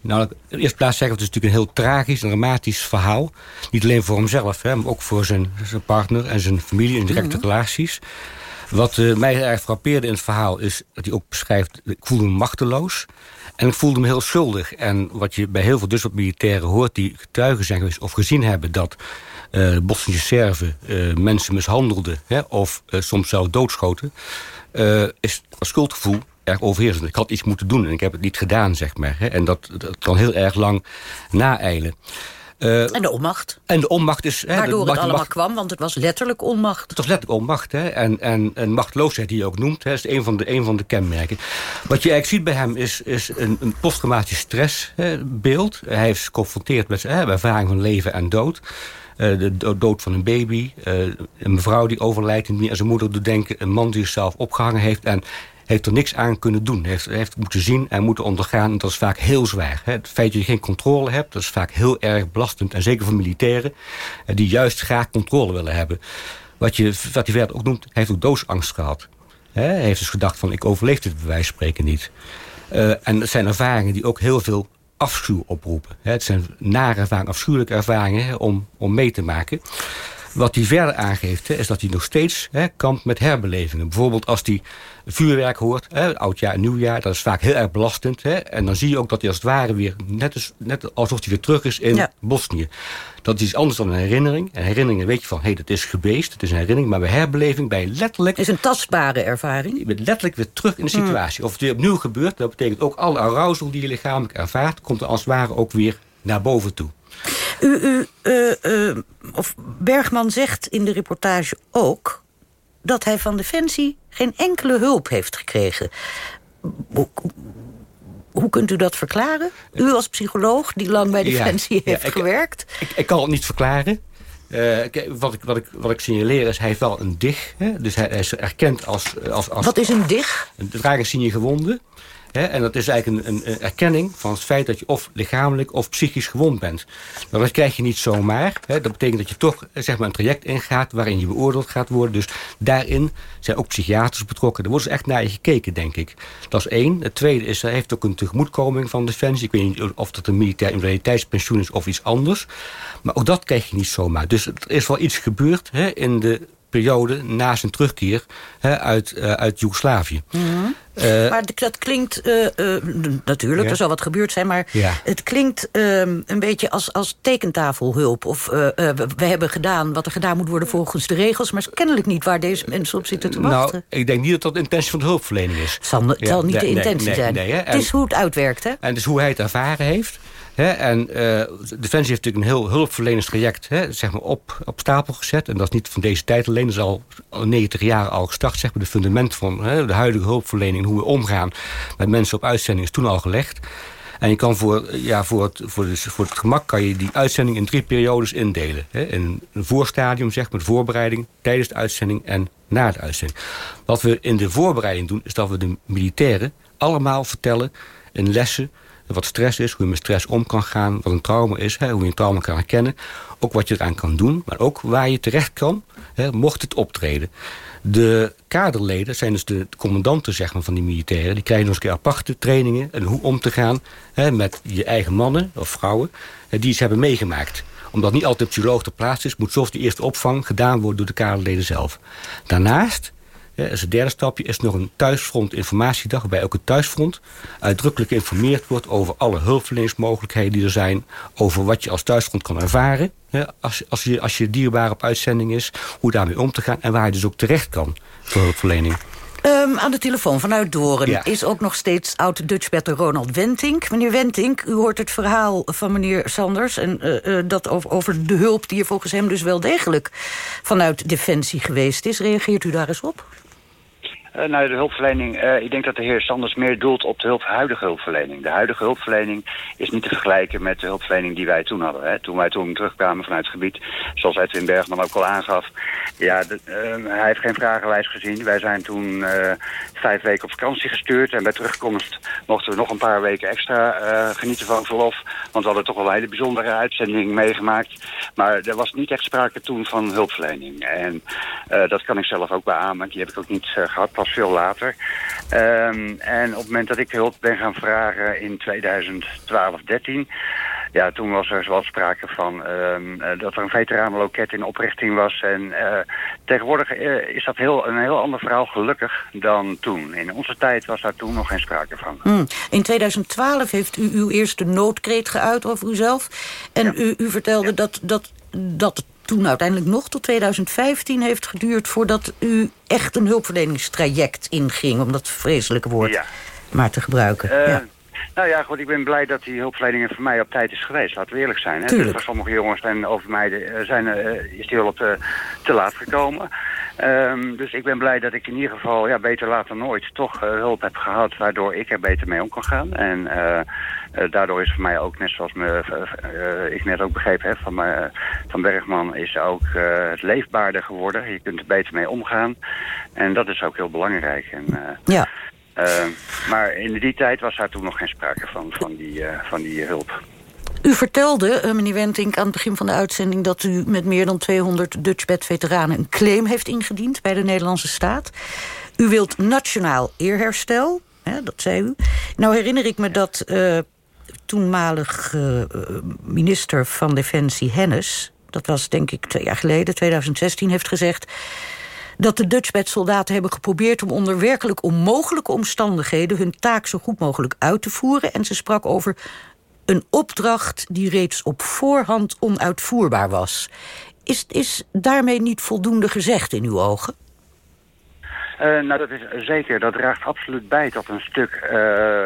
Nou, in eerste plaats zeggen we, het is natuurlijk een heel tragisch en dramatisch verhaal. Niet alleen voor hemzelf, hè, maar ook voor zijn, zijn partner en zijn familie in directe mm relaties. Wat uh, mij erg frappeerde in het verhaal is dat hij ook beschrijft... ik voelde me machteloos en ik voelde me heel schuldig. En wat je bij heel veel Dutch militairen hoort die getuigen zijn geweest... of gezien hebben dat Bosnische Serven uh, mensen mishandelden... Hè, of uh, soms zelfs doodschoten... is schuldgevoel erg overheersend. Ik had iets moeten doen en ik heb het niet gedaan, zeg maar. Hè, en dat, dat kan heel erg lang naeilen. Uh, en de onmacht. En de onmacht is... Hè, Waardoor het allemaal macht, kwam, want het was letterlijk onmacht. Het was letterlijk onmacht. Hè, en, en, en machteloosheid die je ook noemt, hè, is een van, de, een van de kenmerken. Wat je eigenlijk ziet bij hem is, is een, een stressbeeld. Hij is geconfronteerd met zijn ervaring van leven en dood. Uh, de dood van een baby. Uh, een mevrouw die overlijdt en zijn moeder doet denken. Een man die zichzelf opgehangen heeft. En heeft er niks aan kunnen doen. Heeft, heeft moeten zien en moeten ondergaan. En dat is vaak heel zwaar. Het feit dat je geen controle hebt, dat is vaak heel erg belastend. En zeker voor militairen, eh, die juist graag controle willen hebben. Wat, je, wat hij verder ook noemt, hij heeft ook doodsangst gehad. Hij heeft dus gedacht van, ik overleef dit bij wijze van spreken niet. En het zijn ervaringen die ook heel veel afschuw oproepen. Het zijn nare ervaringen, afschuwelijke ervaringen om, om mee te maken. Wat hij verder aangeeft, hè, is dat hij nog steeds hè, kampt met herbelevingen. Bijvoorbeeld als hij vuurwerk hoort, hè, oudjaar en nieuwjaar, dat is vaak heel erg belastend. Hè, en dan zie je ook dat hij als het ware weer, net, als, net alsof hij weer terug is in Bosnië. Dat is iets anders dan een herinnering. Een herinnering weet je van, hé, hey, dat is geweest, het is een herinnering. Maar bij herbeleving, bij letterlijk... Het is een tastbare ervaring. Je bent letterlijk weer terug in de hmm. situatie. Of het weer opnieuw gebeurt, dat betekent ook alle arousal die je lichamelijk ervaart... komt er als het ware ook weer naar boven toe. U, u uh, uh, of Bergman zegt in de reportage ook... dat hij van Defensie geen enkele hulp heeft gekregen. Hoe, hoe kunt u dat verklaren? U als psycholoog die lang bij Defensie heeft ik, gewerkt. Ik, ik, kan het niet verklaren. Uh, wat, ik, wat, ik, wat ik signaleer is, hij heeft wel een dig. Hè? Dus hij, hij, is erkend als, als, als... Wat is een dig? Een je gewonden en dat is eigenlijk een, een, erkenning van het feit dat je of lichamelijk of psychisch gewond bent. Maar dat krijg je niet zomaar. dat betekent dat je toch zeg maar, een traject ingaat waarin je beoordeeld gaat worden. Dus daarin zijn ook psychiaters betrokken. Er wordt dus echt naar je gekeken, denk ik. Dat is één. Het tweede is, er heeft ook een tegemoetkoming van Defensie. Ik weet niet of dat een militair invaliditeitspensioen is of iets anders. Maar ook dat krijg je niet zomaar. Dus er is wel iets gebeurd in de periode na zijn terugkeer hè, uit, uh, uit Joegoslavië. Mhm. Uh, maar dat klinkt, uh, natuurlijk, ja. er zal wat gebeurd zijn... maar ja. het klinkt ehm, een beetje als, als tekentafelhulp. Of we hebben gedaan wat er gedaan moet worden volgens de regels... maar is kennelijk niet waar deze mensen op zitten te wachten. Nou, ik denk niet dat dat de intentie van de hulpverlening is. Het zal, het zal niet de intentie zijn. het is hoe het uitwerkt, hè? En dus hoe hij het ervaren heeft en uh, Defensie heeft natuurlijk een heel hulpverleningstraject zeg maar op, op stapel gezet. En dat is niet van deze tijd alleen. Dat is al 90 jaar al gestart. Zeg maar, de fundament van de huidige hulpverlening... hoe we omgaan met mensen op uitzending is toen al gelegd. En je kan voor, ja, voor, het, voor, het gemak kan je die uitzending in drie periodes indelen. In een voorstadium, zeg maar, voorbereiding, tijdens de uitzending en na de uitzending. Wat we in de voorbereiding doen, is dat we de militairen allemaal vertellen in lessen wat stress is, hoe je met stress om kan gaan, wat een trauma is, hè, hoe je een trauma kan herkennen. Ook wat je eraan kan doen, maar ook waar je terecht kan, hè, mocht het optreden. De kaderleden zijn dus de commandanten zeg maar, van die militairen. Die krijgen nog eens aparte trainingen en hoe om te gaan hè, met je eigen mannen of vrouwen die iets hebben meegemaakt omdat niet altijd psycholoog ter plaatse is... moet zoals die eerste opvang gedaan worden door de kaderleden zelf. Daarnaast als het derde stapje is nog een thuisfront informatiedag... waarbij ook het thuisfront uitdrukkelijk geïnformeerd wordt... over alle hulpverleningsmogelijkheden die er zijn... over wat je als thuisfront kan ervaren... als, als, je, als je dierbaar op uitzending is... hoe daarmee om te gaan en waar je dus ook terecht kan voor hulpverlening. Um, aan de telefoon vanuit Doren is ook nog steeds oud-Dutchbetter Ronald Wentink. Meneer Wentink, u hoort het verhaal van meneer Sanders... en uh, uh, dat over, over de hulp die er volgens hem dus wel degelijk... vanuit Defensie geweest is. Reageert u daar eens op? Nou, de hulpverlening, uh, ik denk dat de heer Sanders meer doelt op de huidige hulpverlening. De huidige hulpverlening is niet te vergelijken met de hulpverlening die wij toen hadden. Hè. Toen wij toen terugkwamen vanuit het gebied, zoals Edwin Bergman ook al aangaf. Ja, uh, hij heeft geen vragenlijst gezien. Wij zijn toen vijf weken op vakantie gestuurd. En bij terugkomst mochten we nog een paar weken extra genieten van verlof. Want we hadden toch wel een bijzondere uitzending meegemaakt. Maar er was niet echt sprake toen van hulpverlening. En dat kan ik zelf ook beamen. Die heb ik ook niet gehad pas veel later. Um, en op het moment dat ik hulp ben gaan vragen in 2012, 13... Ja, toen was er zoals sprake van um, dat er een veteranenloket in oprichting was. En uh, tegenwoordig uh, is dat heel, een heel ander verhaal gelukkig dan toen. In onze tijd was daar toen nog geen sprake van. Hmm. In 2012 heeft u uw eerste noodkreet geuit over uzelf. En ja. u, u vertelde ja. dat, dat, dat toen uiteindelijk nog tot 2015 heeft geduurd... voordat u echt een hulpverleningstraject inging... om dat vreselijke woord maar te gebruiken. Uh, ja. Nou ja, goed, ik ben blij dat die hulpverlening voor mij op tijd is geweest. Laten we eerlijk zijn. Hè? Dus voor sommige jongens en over mij zijn, uh, is die hulp te, te laat gekomen. Um, dus ik ben blij dat ik in ieder geval, ja, beter later nooit, toch uh, hulp heb gehad... waardoor ik er beter mee om kan gaan. En daardoor is voor mij ook, net zoals me, ik net ook begrepen heb van, van Bergman... is ook het leefbaarder geworden. Je kunt er beter mee omgaan. En dat is ook heel belangrijk. En, ja. Uh, maar in die tijd was daar toen nog geen sprake van, van die, uh, van die hulp. U vertelde, uh, meneer Wentink, aan het begin van de uitzending... dat u met meer dan 200 Dutchbed-veteranen een claim heeft ingediend... bij de Nederlandse staat. U wilt nationaal eerherstel, hè, dat zei u. Nou herinner ik me dat toenmalig minister van Defensie Hennis... dat was denk ik twee jaar geleden, 2016, heeft gezegd dat de Dutchbed-soldaten hebben geprobeerd... om onder werkelijk onmogelijke omstandigheden... hun taak zo goed mogelijk uit te voeren. En ze sprak over een opdracht die reeds op voorhand onuitvoerbaar was. Is, is daarmee niet voldoende gezegd in uw ogen? Uh, nou, dat is zeker. Dat draagt absoluut bij tot een stuk, uh,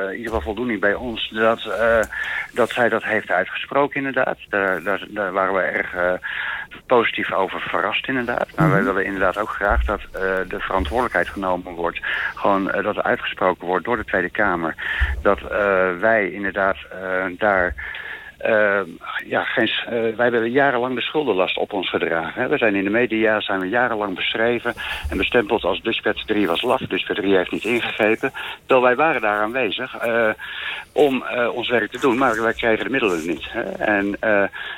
in ieder geval voldoening bij ons, dat, uh, dat zij dat heeft uitgesproken inderdaad. Daar, daar, daar waren we erg positief over verrast inderdaad. Maar wij willen inderdaad ook graag dat de verantwoordelijkheid genomen wordt. Gewoon dat er uitgesproken wordt door de Tweede Kamer. Dat wij inderdaad daar uh, ja, geen, uh, wij hebben jarenlang de schuldenlast op ons gedragen. Hè. We zijn in de media zijn we jarenlang beschreven en bestempeld als Dutchbed 3 was laf. Dutchbed 3 heeft niet ingegrepen. Terwijl wij waren daar aanwezig uh, om ons werk te doen, maar wij kregen de middelen niet. Hè. En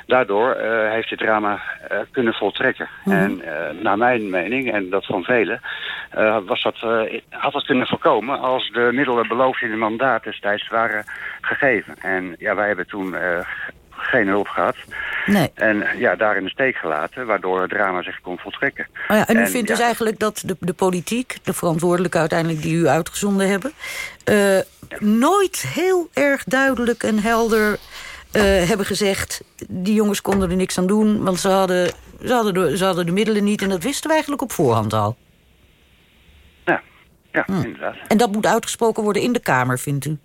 daardoor heeft dit drama kunnen voltrekken. Mm. En naar mijn mening, en dat van velen, was dat, had dat kunnen voorkomen als de middelen beloofd in het mandaat destijds waren gegeven. En ja, wij hebben toen geen hulp gehad. Nee. En ja, daar in de steek gelaten, waardoor het drama zich kon voltrekken. Oh ja, en u en, vindt ja, dus eigenlijk dat de, de politiek, de verantwoordelijke uiteindelijk die u uitgezonden hebben... Uh, nooit heel erg duidelijk en helder uh, hebben gezegd... die jongens konden er niks aan doen, want ze hadden, ze, hadden de, ze hadden de middelen niet... en dat wisten we eigenlijk op voorhand al. Ja, ja hm. inderdaad. En dat moet uitgesproken worden in de Kamer, vindt u?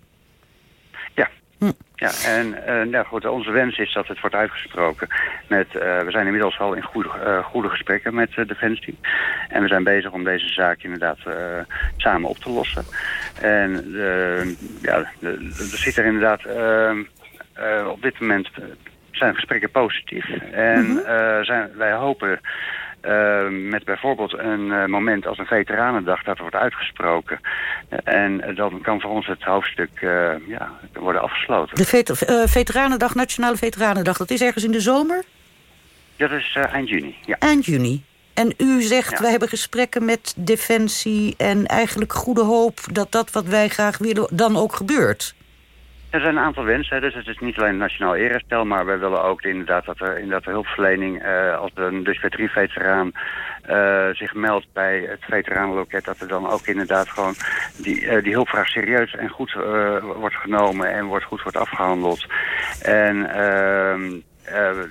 Hm. Ja, en uh, nou goed, onze wens is dat het wordt uitgesproken. Met, uh, we zijn inmiddels al in goede, uh, goede gesprekken met uh, Defensie. En we zijn bezig om deze zaak inderdaad samen op te lossen. En ja, er zit er inderdaad op dit moment zijn gesprekken positief. En mm -hmm. zijn, wij hopen uh, met bijvoorbeeld een uh, moment als een veteranendag dat wordt uitgesproken. Uh, en dan kan voor ons het hoofdstuk ja, worden afgesloten. De vet Veteranendag, Nationale Veteranendag, dat is ergens in de zomer? Dat is eind juni, ja. Eind juni. En u zegt, ja. wij hebben gesprekken met Defensie... en eigenlijk goede hoop dat dat wat wij graag willen dan ook gebeurt. Er zijn een aantal wensen, dus het is niet alleen nationaal eerherstel, maar wij willen ook inderdaad dat er inderdaad de hulpverlening, uh, als een dus veteraan uh, zich meldt bij het veteranenloket, dat er dan ook inderdaad gewoon die, uh, die hulpvraag serieus en goed wordt genomen en wordt goed wordt afgehandeld. En ehm,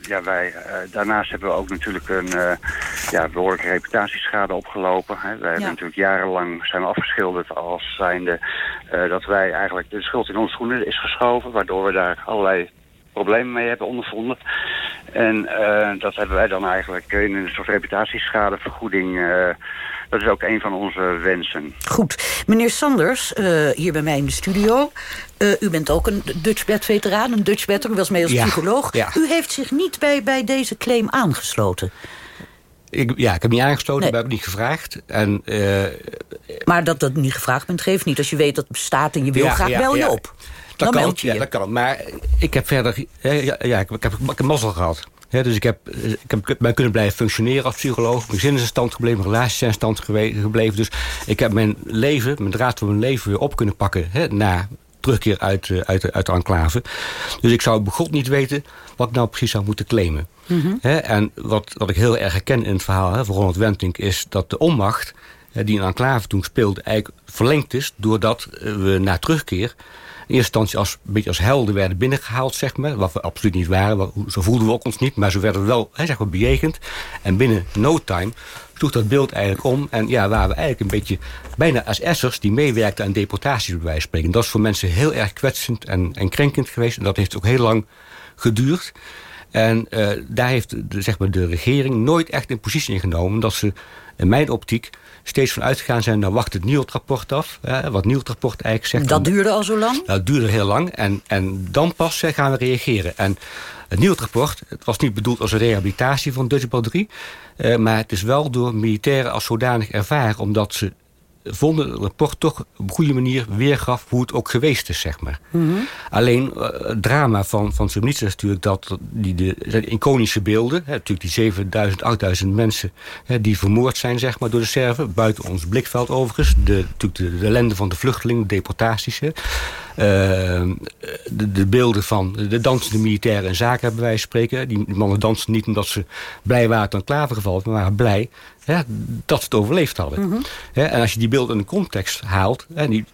ja, wij, uh, daarnaast hebben we ook natuurlijk een uh, ja, behoorlijke reputatieschade opgelopen. Hè. Wij ja. hebben natuurlijk jarenlang zijn we afgeschilderd als zijnde dat wij eigenlijk de schuld in onze schoenen is geschoven. Waardoor we daar allerlei problemen mee hebben ondervonden. En dat hebben wij dan eigenlijk in een soort reputatieschadevergoeding dat is ook een van onze wensen. Goed. Meneer Sanders, uh, hier bij mij in de studio. Uh, u bent ook een Dutchbed-veteraan, een Dutchbedder. U was mee als ja, psycholoog. Ja. U heeft zich niet bij, bij deze claim aangesloten. Ik, ja, ik heb niet aangesloten, nee. ik heb niet gevraagd. En, uh, maar dat dat niet gevraagd bent, geeft niet. Als je weet dat het bestaat en je wil ja, graag, bel je op. Dat Dan kan, je. ja, dat kan. Maar ik heb verder... Ja, ja ik, heb, ik, heb, ik heb mazzel gehad. Dus ik heb, ik heb ben kunnen blijven functioneren als psycholoog. Mijn zin is in stand gebleven, mijn relaties zijn in stand gebleven. Dus ik heb mijn leven, mijn draad van mijn leven weer op kunnen pakken... Na terugkeer uit, uit, uit de enclave. Dus ik zou begot niet weten wat ik nou precies zou moeten claimen. Mm -hmm. Hè, en wat, wat ik heel erg herken in het verhaal van Ronald Wentink... is dat de onmacht die in enclave toen speelde eigenlijk verlengd is... doordat we na terugkeer eerste instantie als, een beetje als helden werden binnengehaald, zeg maar. Wat we absoluut niet waren, zo voelden we ook ons niet. Maar zo werden we wel hè, zeg maar, bejegend. En binnen no time sloeg dat beeld eigenlijk om. En ja, waren we eigenlijk een beetje bijna als essers die meewerkten aan deportaties, bij wijze van spreken. Dat is voor mensen heel erg kwetsend en, en krenkend geweest. En dat heeft ook heel lang geduurd. En uh, daar heeft de, zeg maar, de regering nooit echt een positie in genomen... dat ze in mijn optiek steeds van uitgegaan zijn... nou wacht het NIOT-rapport af, hè, wat NIOT-rapport eigenlijk zegt. Dat duurde al zo lang? Dat duurde heel lang en, en dan pas gaan we reageren. En het NIOT-rapport, het was niet bedoeld als een rehabilitatie van Dutchbal 3... Uh, maar het is wel door militairen als zodanig ervaren... omdat ze vonden het rapport toch op een goede manier weergaf hoe het ook geweest is, zeg maar. Mhm. Alleen uh, het drama van, van Srebrenica is natuurlijk dat die de, zijn iconische beelden, hè, natuurlijk die 7000, 8000 mensen hè, die vermoord zijn, zeg maar, door de Serven, buiten ons blikveld overigens, de, natuurlijk de, de ellende van de vluchtelingen, de deportaties, hè. Uh, de, de, beelden van de dansende militairen en zaken hebben wij spreken. Die, die mannen dansen niet omdat ze blij waren aan klavergeval, maar waren blij hè, dat ze het overleefd hadden. Mhm. Hè, en als je die beelden in de context haalt... Hè, die,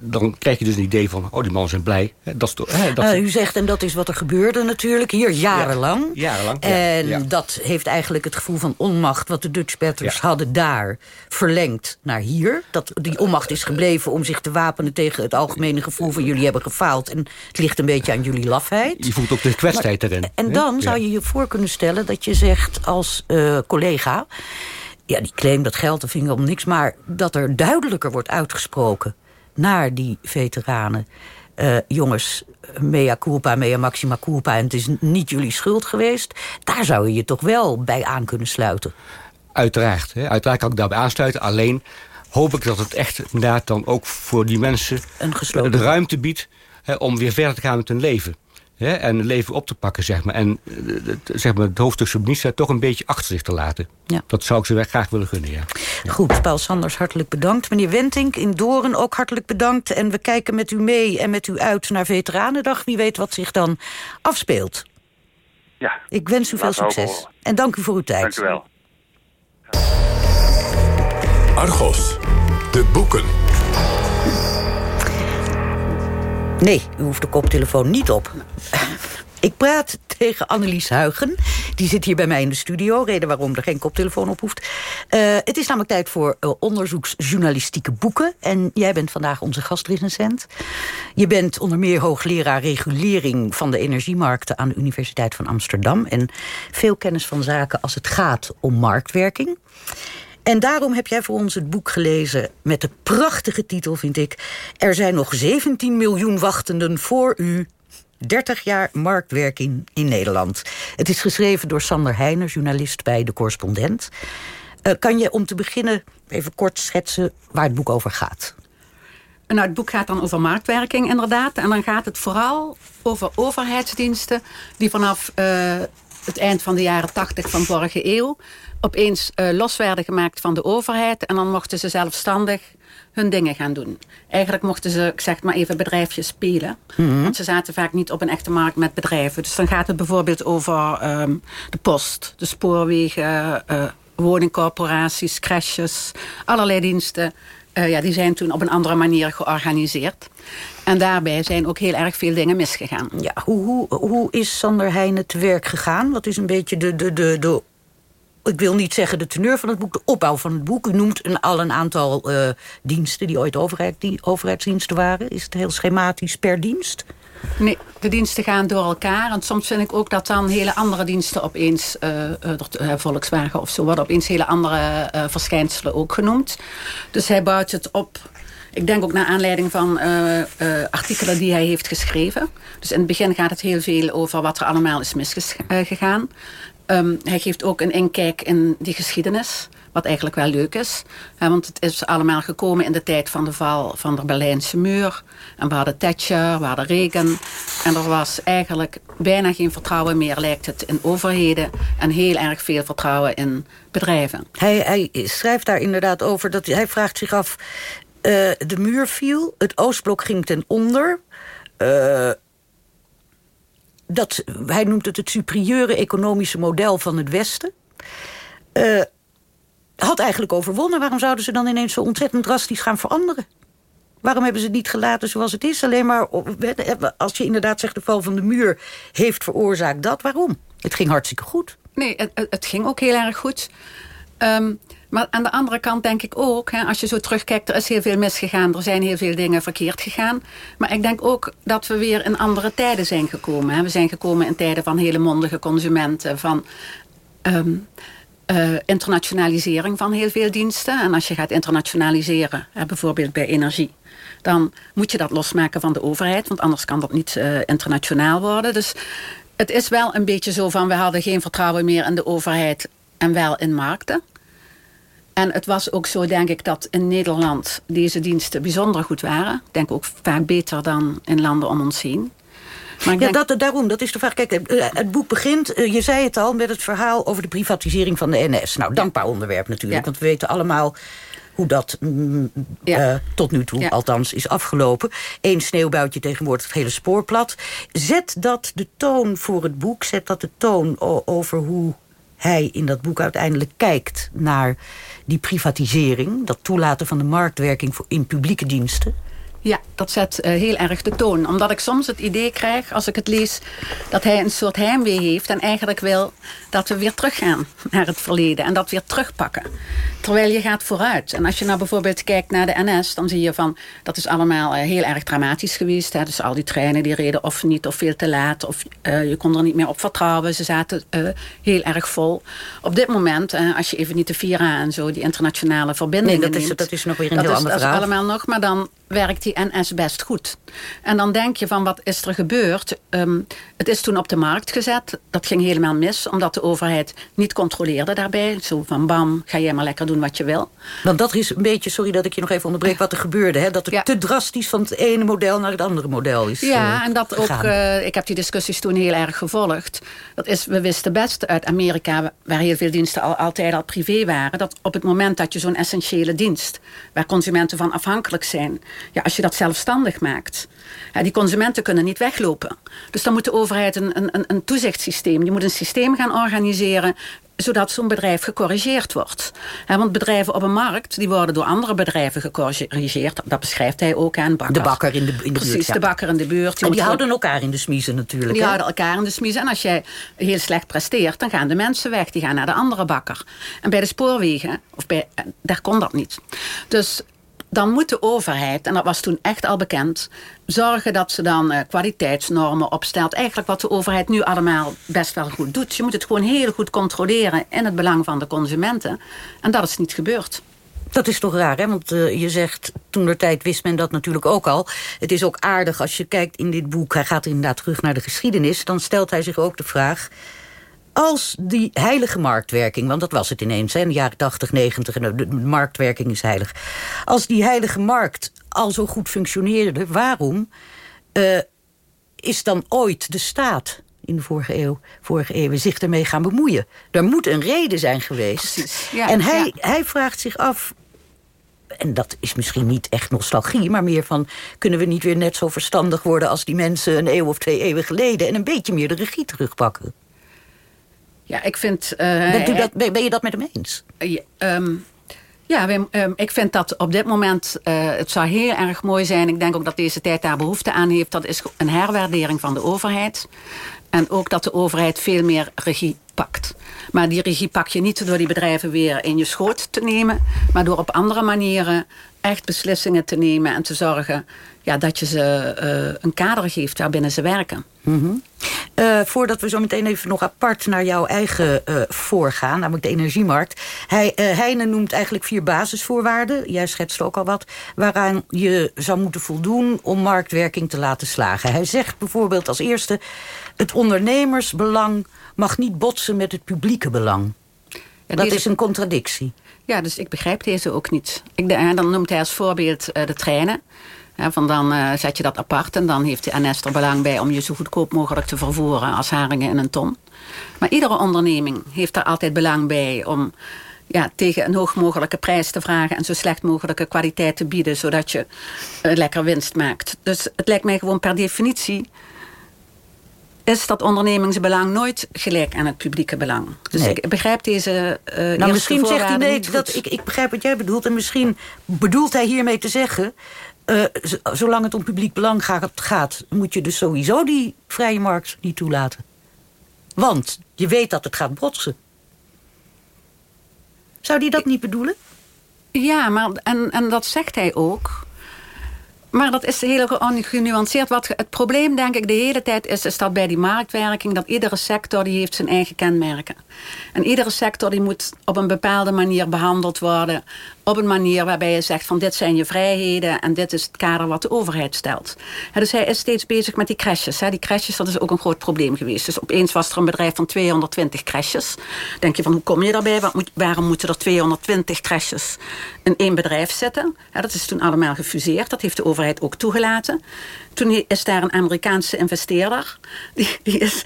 dan krijg je dus een idee van, oh, die mannen zijn blij. Hè, dat is hè, dat Uh, u zegt, en dat is wat er gebeurde natuurlijk, hier jarenlang. Ja, jarenlang, ja, En ja. dat heeft eigenlijk het gevoel van onmacht... wat de Dutch Batters hadden daar, verlengd naar hier. Dat, die onmacht is gebleven om zich te wapenen tegen het algemene gevoel... van jullie hebben gefaald en het ligt een beetje aan jullie lafheid. Je voelt ook de kwetsheid erin. En dan zou je je voor kunnen stellen dat je zegt als eh, collega... ja, die claim dat geld, vind ik om niks... maar dat er duidelijker wordt uitgesproken naar die veteranen. Eh, jongens, mea culpa, mea maxima culpa... en het is niet jullie schuld geweest. Daar zou je je toch wel bij aan kunnen sluiten. Uiteraard. Hè. Uiteraard kan ik daarbij aansluiten. Alleen hoop ik dat het echt inderdaad dan ook voor die mensen... Een gesloten- de ruimte biedt hè, om weer verder te gaan met hun leven. Hè, en het leven op te pakken, zeg maar. En eh, het, zeg maar, het hoofdstuk Srebrenica toch een beetje achter zich te laten. Ja. Dat zou ik ze wel graag willen gunnen, ja. Goed, Paul Sanders, hartelijk bedankt. Meneer Wentink in Doren ook hartelijk bedankt. En we kijken met u mee en met u uit naar Veteranendag. Wie weet wat zich dan afspeelt. Ja. Ik wens u veel succes. En dank u voor uw tijd. Dank u wel. Argos, de boeken. Nee, u hoeft de koptelefoon niet op. Ik praat tegen Annelies Huigen. Die zit hier bij mij in de studio. Reden waarom er geen koptelefoon op hoeft. Eh, het is namelijk tijd voor eh, onderzoeksjournalistieke boeken. En jij bent vandaag onze gastrecensent. Je bent onder meer hoogleraar regulering van de energiemarkten... aan de Universiteit van Amsterdam. En veel kennis van zaken als het gaat om marktwerking. En daarom heb jij voor ons het boek gelezen met de prachtige titel, vind ik... Er zijn nog 17 miljoen wachtenden voor u. 30 jaar marktwerking in Nederland. Het is geschreven door Sander Heijner, journalist bij De Correspondent. Eh, kan je om te beginnen even kort schetsen waar het boek over gaat? Nou, het boek gaat dan over marktwerking inderdaad. En dan gaat het vooral over overheidsdiensten... die vanaf eh, het eind van de jaren 80 van vorige eeuw... opeens eh, los werden gemaakt van de overheid. En dan mochten ze zelfstandig hun dingen gaan doen. Eigenlijk mochten ze, ik zeg maar even, bedrijfjes spelen. Want ze zaten vaak niet op een echte markt met bedrijven. Dus dan gaat het bijvoorbeeld over ehm, de post, de spoorwegen... eh, woningcorporaties, crashes, allerlei diensten... Eh, ja, die zijn toen op een andere manier georganiseerd. En daarbij zijn ook heel erg veel dingen misgegaan. Ja, hoe, hoe, hoe is Sander Heijnen te werk gegaan? Wat is een beetje de, de, de, de ik wil niet zeggen de teneur van het boek, de opbouw van het boek. U noemt een, al een aantal eh, diensten die ooit overheid, die overheidsdiensten waren. Is het heel schematisch per dienst? Nee, de diensten gaan door elkaar. En soms vind ik ook dat dan hele andere diensten opeens... eh, eh, eh, Volkswagen of zo worden opeens hele andere verschijnselen ook genoemd. Dus hij bouwt het op... Ik denk ook naar aanleiding van artikelen die hij heeft geschreven. Dus in het begin gaat het heel veel over wat er allemaal is misgegaan. Ehm, hij geeft ook een inkijk in die geschiedenis. Wat eigenlijk wel leuk is. Hè, want het is allemaal gekomen in de tijd van de val van de Berlijnse muur. En we hadden Thatcher, we hadden Reagan. En er was eigenlijk bijna geen vertrouwen meer, lijkt het, in overheden. En heel erg veel vertrouwen in bedrijven. Hij, hij schrijft daar inderdaad over dat hij vraagt zich af... eh, de muur viel, het Oostblok ging ten onder... Eh, dat, hij noemt het het superieure economische model van het Westen. Eh, had eigenlijk overwonnen. Waarom zouden ze dan ineens zo ontzettend drastisch gaan veranderen? Waarom hebben ze het niet gelaten zoals het is? Alleen maar, als je inderdaad zegt de val van de muur heeft veroorzaakt dat, waarom? Het ging hartstikke goed. Nee, het, het ging ook heel erg goed. Ehm, maar aan de andere kant denk ik ook, hè, als je zo terugkijkt... er is heel veel misgegaan, er zijn heel veel dingen verkeerd gegaan. Maar ik denk ook dat we weer in andere tijden zijn gekomen. Hè. We zijn gekomen in tijden van hele mondige consumenten... van ehm, eh, internationalisering van heel veel diensten. En als je gaat internationaliseren, bijvoorbeeld bij energie... dan moet je dat losmaken van de overheid... want anders kan dat niet uh, internationaal worden. Dus het is wel een beetje zo van... we hadden geen vertrouwen meer in de overheid en wel in markten. En het was ook zo, denk ik, dat in Nederland deze diensten bijzonder goed waren. Ik denk ook vaak beter dan in landen om ons heen. Maar ja, denk... dat, daarom, dat is de vraag. Kijk, eh, het boek begint, eh, je zei het al, met het verhaal over de privatisering van de NS. Nou, dankbaar onderwerp natuurlijk, want we weten allemaal hoe dat mm, eh, tot nu toe althans is afgelopen. Eén sneeuwbuitje tegenwoordig het hele spoor plat. Zet dat de toon voor het boek, zet dat de toon over hoe hij in dat boek uiteindelijk kijkt naar die privatisering... dat toelaten van de marktwerking voor in publieke diensten... Ja, dat zet uh, heel erg de toon. Omdat ik soms het idee krijg, als ik het lees... dat hij een soort heimwee heeft en eigenlijk wil dat we weer teruggaan naar het verleden. En dat weer terugpakken. Terwijl je gaat vooruit. En als je nou bijvoorbeeld kijkt naar de NS... dan zie je van, dat is allemaal uh, heel erg dramatisch geweest. Hè? Dus al die treinen die reden of niet of veel te laat. Of uh, je kon er niet meer op vertrouwen. Ze zaten heel erg vol. Op dit moment, als je even niet de Vira en zo... die internationale verbindingen nee, dat neemt, is, dat is nog weer een heel ander verhaal. Dat is allemaal nog, maar dan werkt die NS best goed. En dan denk je van wat is er gebeurd? Um, het is toen op de markt gezet. Dat ging helemaal mis, omdat de overheid niet controleerde daarbij. Zo van bam, ga jij maar lekker doen wat je wil. Want dat is een beetje, sorry dat ik je nog even onderbreek, wat er gebeurde. Hè? Dat het te drastisch van het ene model naar het andere model is Ja, uh, en dat ook, uh, ik heb die discussies toen heel erg gevolgd. Dat is, we wisten best uit Amerika, waar heel veel diensten al, altijd al privé waren, dat op het moment dat je zo'n essentiële dienst, waar consumenten van afhankelijk zijn, ja, als je dat zelfstandig maakt, ja, die consumenten kunnen niet weglopen. Dus dan moet de overheid een, een, een toezichtssysteem, die moet een systeem gaan organiseren zodat zo'n bedrijf gecorrigeerd wordt. want bedrijven op een markt, die worden door andere bedrijven gecorrigeerd. Dat beschrijft hij ook aan. De bakker in de, in de Precies, buurt, de bakker in de buurt. en die houden elkaar in de smiezen natuurlijk. Die houden elkaar in de smiezen. En als jij heel slecht presteert, dan gaan de mensen weg. Die gaan naar de andere bakker. En bij de spoorwegen, of bij, daar kon dat niet. Dus dan moet de overheid, en dat was toen echt al bekend... zorgen dat ze dan uh, kwaliteitsnormen opstelt. Eigenlijk wat de overheid nu allemaal best wel goed doet. Je moet het gewoon heel goed controleren in het belang van de consumenten. En dat is niet gebeurd. Dat is toch raar, hè? Want uh, je zegt, toen de tijd wist men dat natuurlijk ook al. Het is ook aardig als je kijkt in dit boek... hij gaat inderdaad terug naar de geschiedenis... dan stelt hij zich ook de vraag als die heilige marktwerking, want dat was het ineens, hè, in de jaren 80, 90, en de marktwerking is heilig. Als die heilige markt al zo goed functioneerde, waarom uh, is dan ooit de staat in de vorige eeuw, vorige eeuw zich ermee gaan bemoeien? Er moet een reden zijn geweest. Ja, en hij, ja. hij vraagt zich af, en dat is misschien niet echt nostalgie... maar meer van, kunnen we niet weer net zo verstandig worden... als die mensen een eeuw of twee eeuwen geleden... en een beetje meer de regie terugpakken? Ja, ik vind... Uh, ben, dat, ben, je dat met hem eens? Uh, um, ja, um, ik vind dat op dit moment... Uh, het zou heel erg mooi zijn. Ik denk ook dat deze tijd daar behoefte aan heeft. Dat is een herwaardering van de overheid. En ook dat de overheid veel meer regie pakt. Maar die regie pak je niet door die bedrijven weer in je schoot te nemen... maar door op andere manieren echt beslissingen te nemen... en te zorgen ja, dat je ze uh, een kader geeft waarbinnen ze werken. Mm -hmm. uh, voordat we zo meteen even nog apart naar jouw eigen uh, voorgaan, namelijk de energiemarkt. Hij, Heine noemt eigenlijk vier basisvoorwaarden, jij schetst ook al wat, waaraan je zou moeten voldoen om marktwerking te laten slagen. Hij zegt bijvoorbeeld als eerste, het ondernemersbelang mag niet botsen met het publieke belang. Ja, dat is een contradictie. Ja, dus ik begrijp deze ook niet. Ik, dan noemt hij als voorbeeld de treinen. Ja, van dan uh, zet je dat apart en dan heeft de NS er belang bij... om je zo goedkoop mogelijk te vervoeren als haringen in een ton. Maar iedere onderneming heeft er altijd belang bij... om ja, tegen een hoog mogelijke prijs te vragen... en zo slecht mogelijke kwaliteit te bieden... zodat je uh, lekker winst maakt. Dus het lijkt mij gewoon per definitie is dat ondernemingsbelang nooit gelijk aan het publieke belang. Dus nee. ik begrijp deze uh, Nou, misschien zegt hij nee, dat, ik, ik begrijp wat jij bedoelt... en misschien bedoelt hij hiermee te zeggen eh, zolang het om publiek belang gaat, moet je dus sowieso die vrije markt niet toelaten. Want je weet dat het gaat botsen. Zou die dat niet bedoelen? Ja, maar en, en dat zegt hij ook. Maar dat is heel genuanceerd. Wat het probleem, denk ik, de hele tijd is... is dat bij die marktwerking... dat iedere sector die heeft zijn eigen kenmerken. En iedere sector die moet op een bepaalde manier behandeld worden op een manier waarbij je zegt van dit zijn je vrijheden en dit is het kader wat de overheid stelt. dus hij is steeds bezig met die crashes. Die crashes, dat is ook een groot probleem geweest. Dus opeens was er een bedrijf van 220 crashes. Denk je van hoe kom je daarbij? waarom moeten er 220 crashes in één bedrijf zitten? dat is toen allemaal gefuseerd. Dat heeft de overheid ook toegelaten. Toen is daar een Amerikaanse investeerder. Die, is,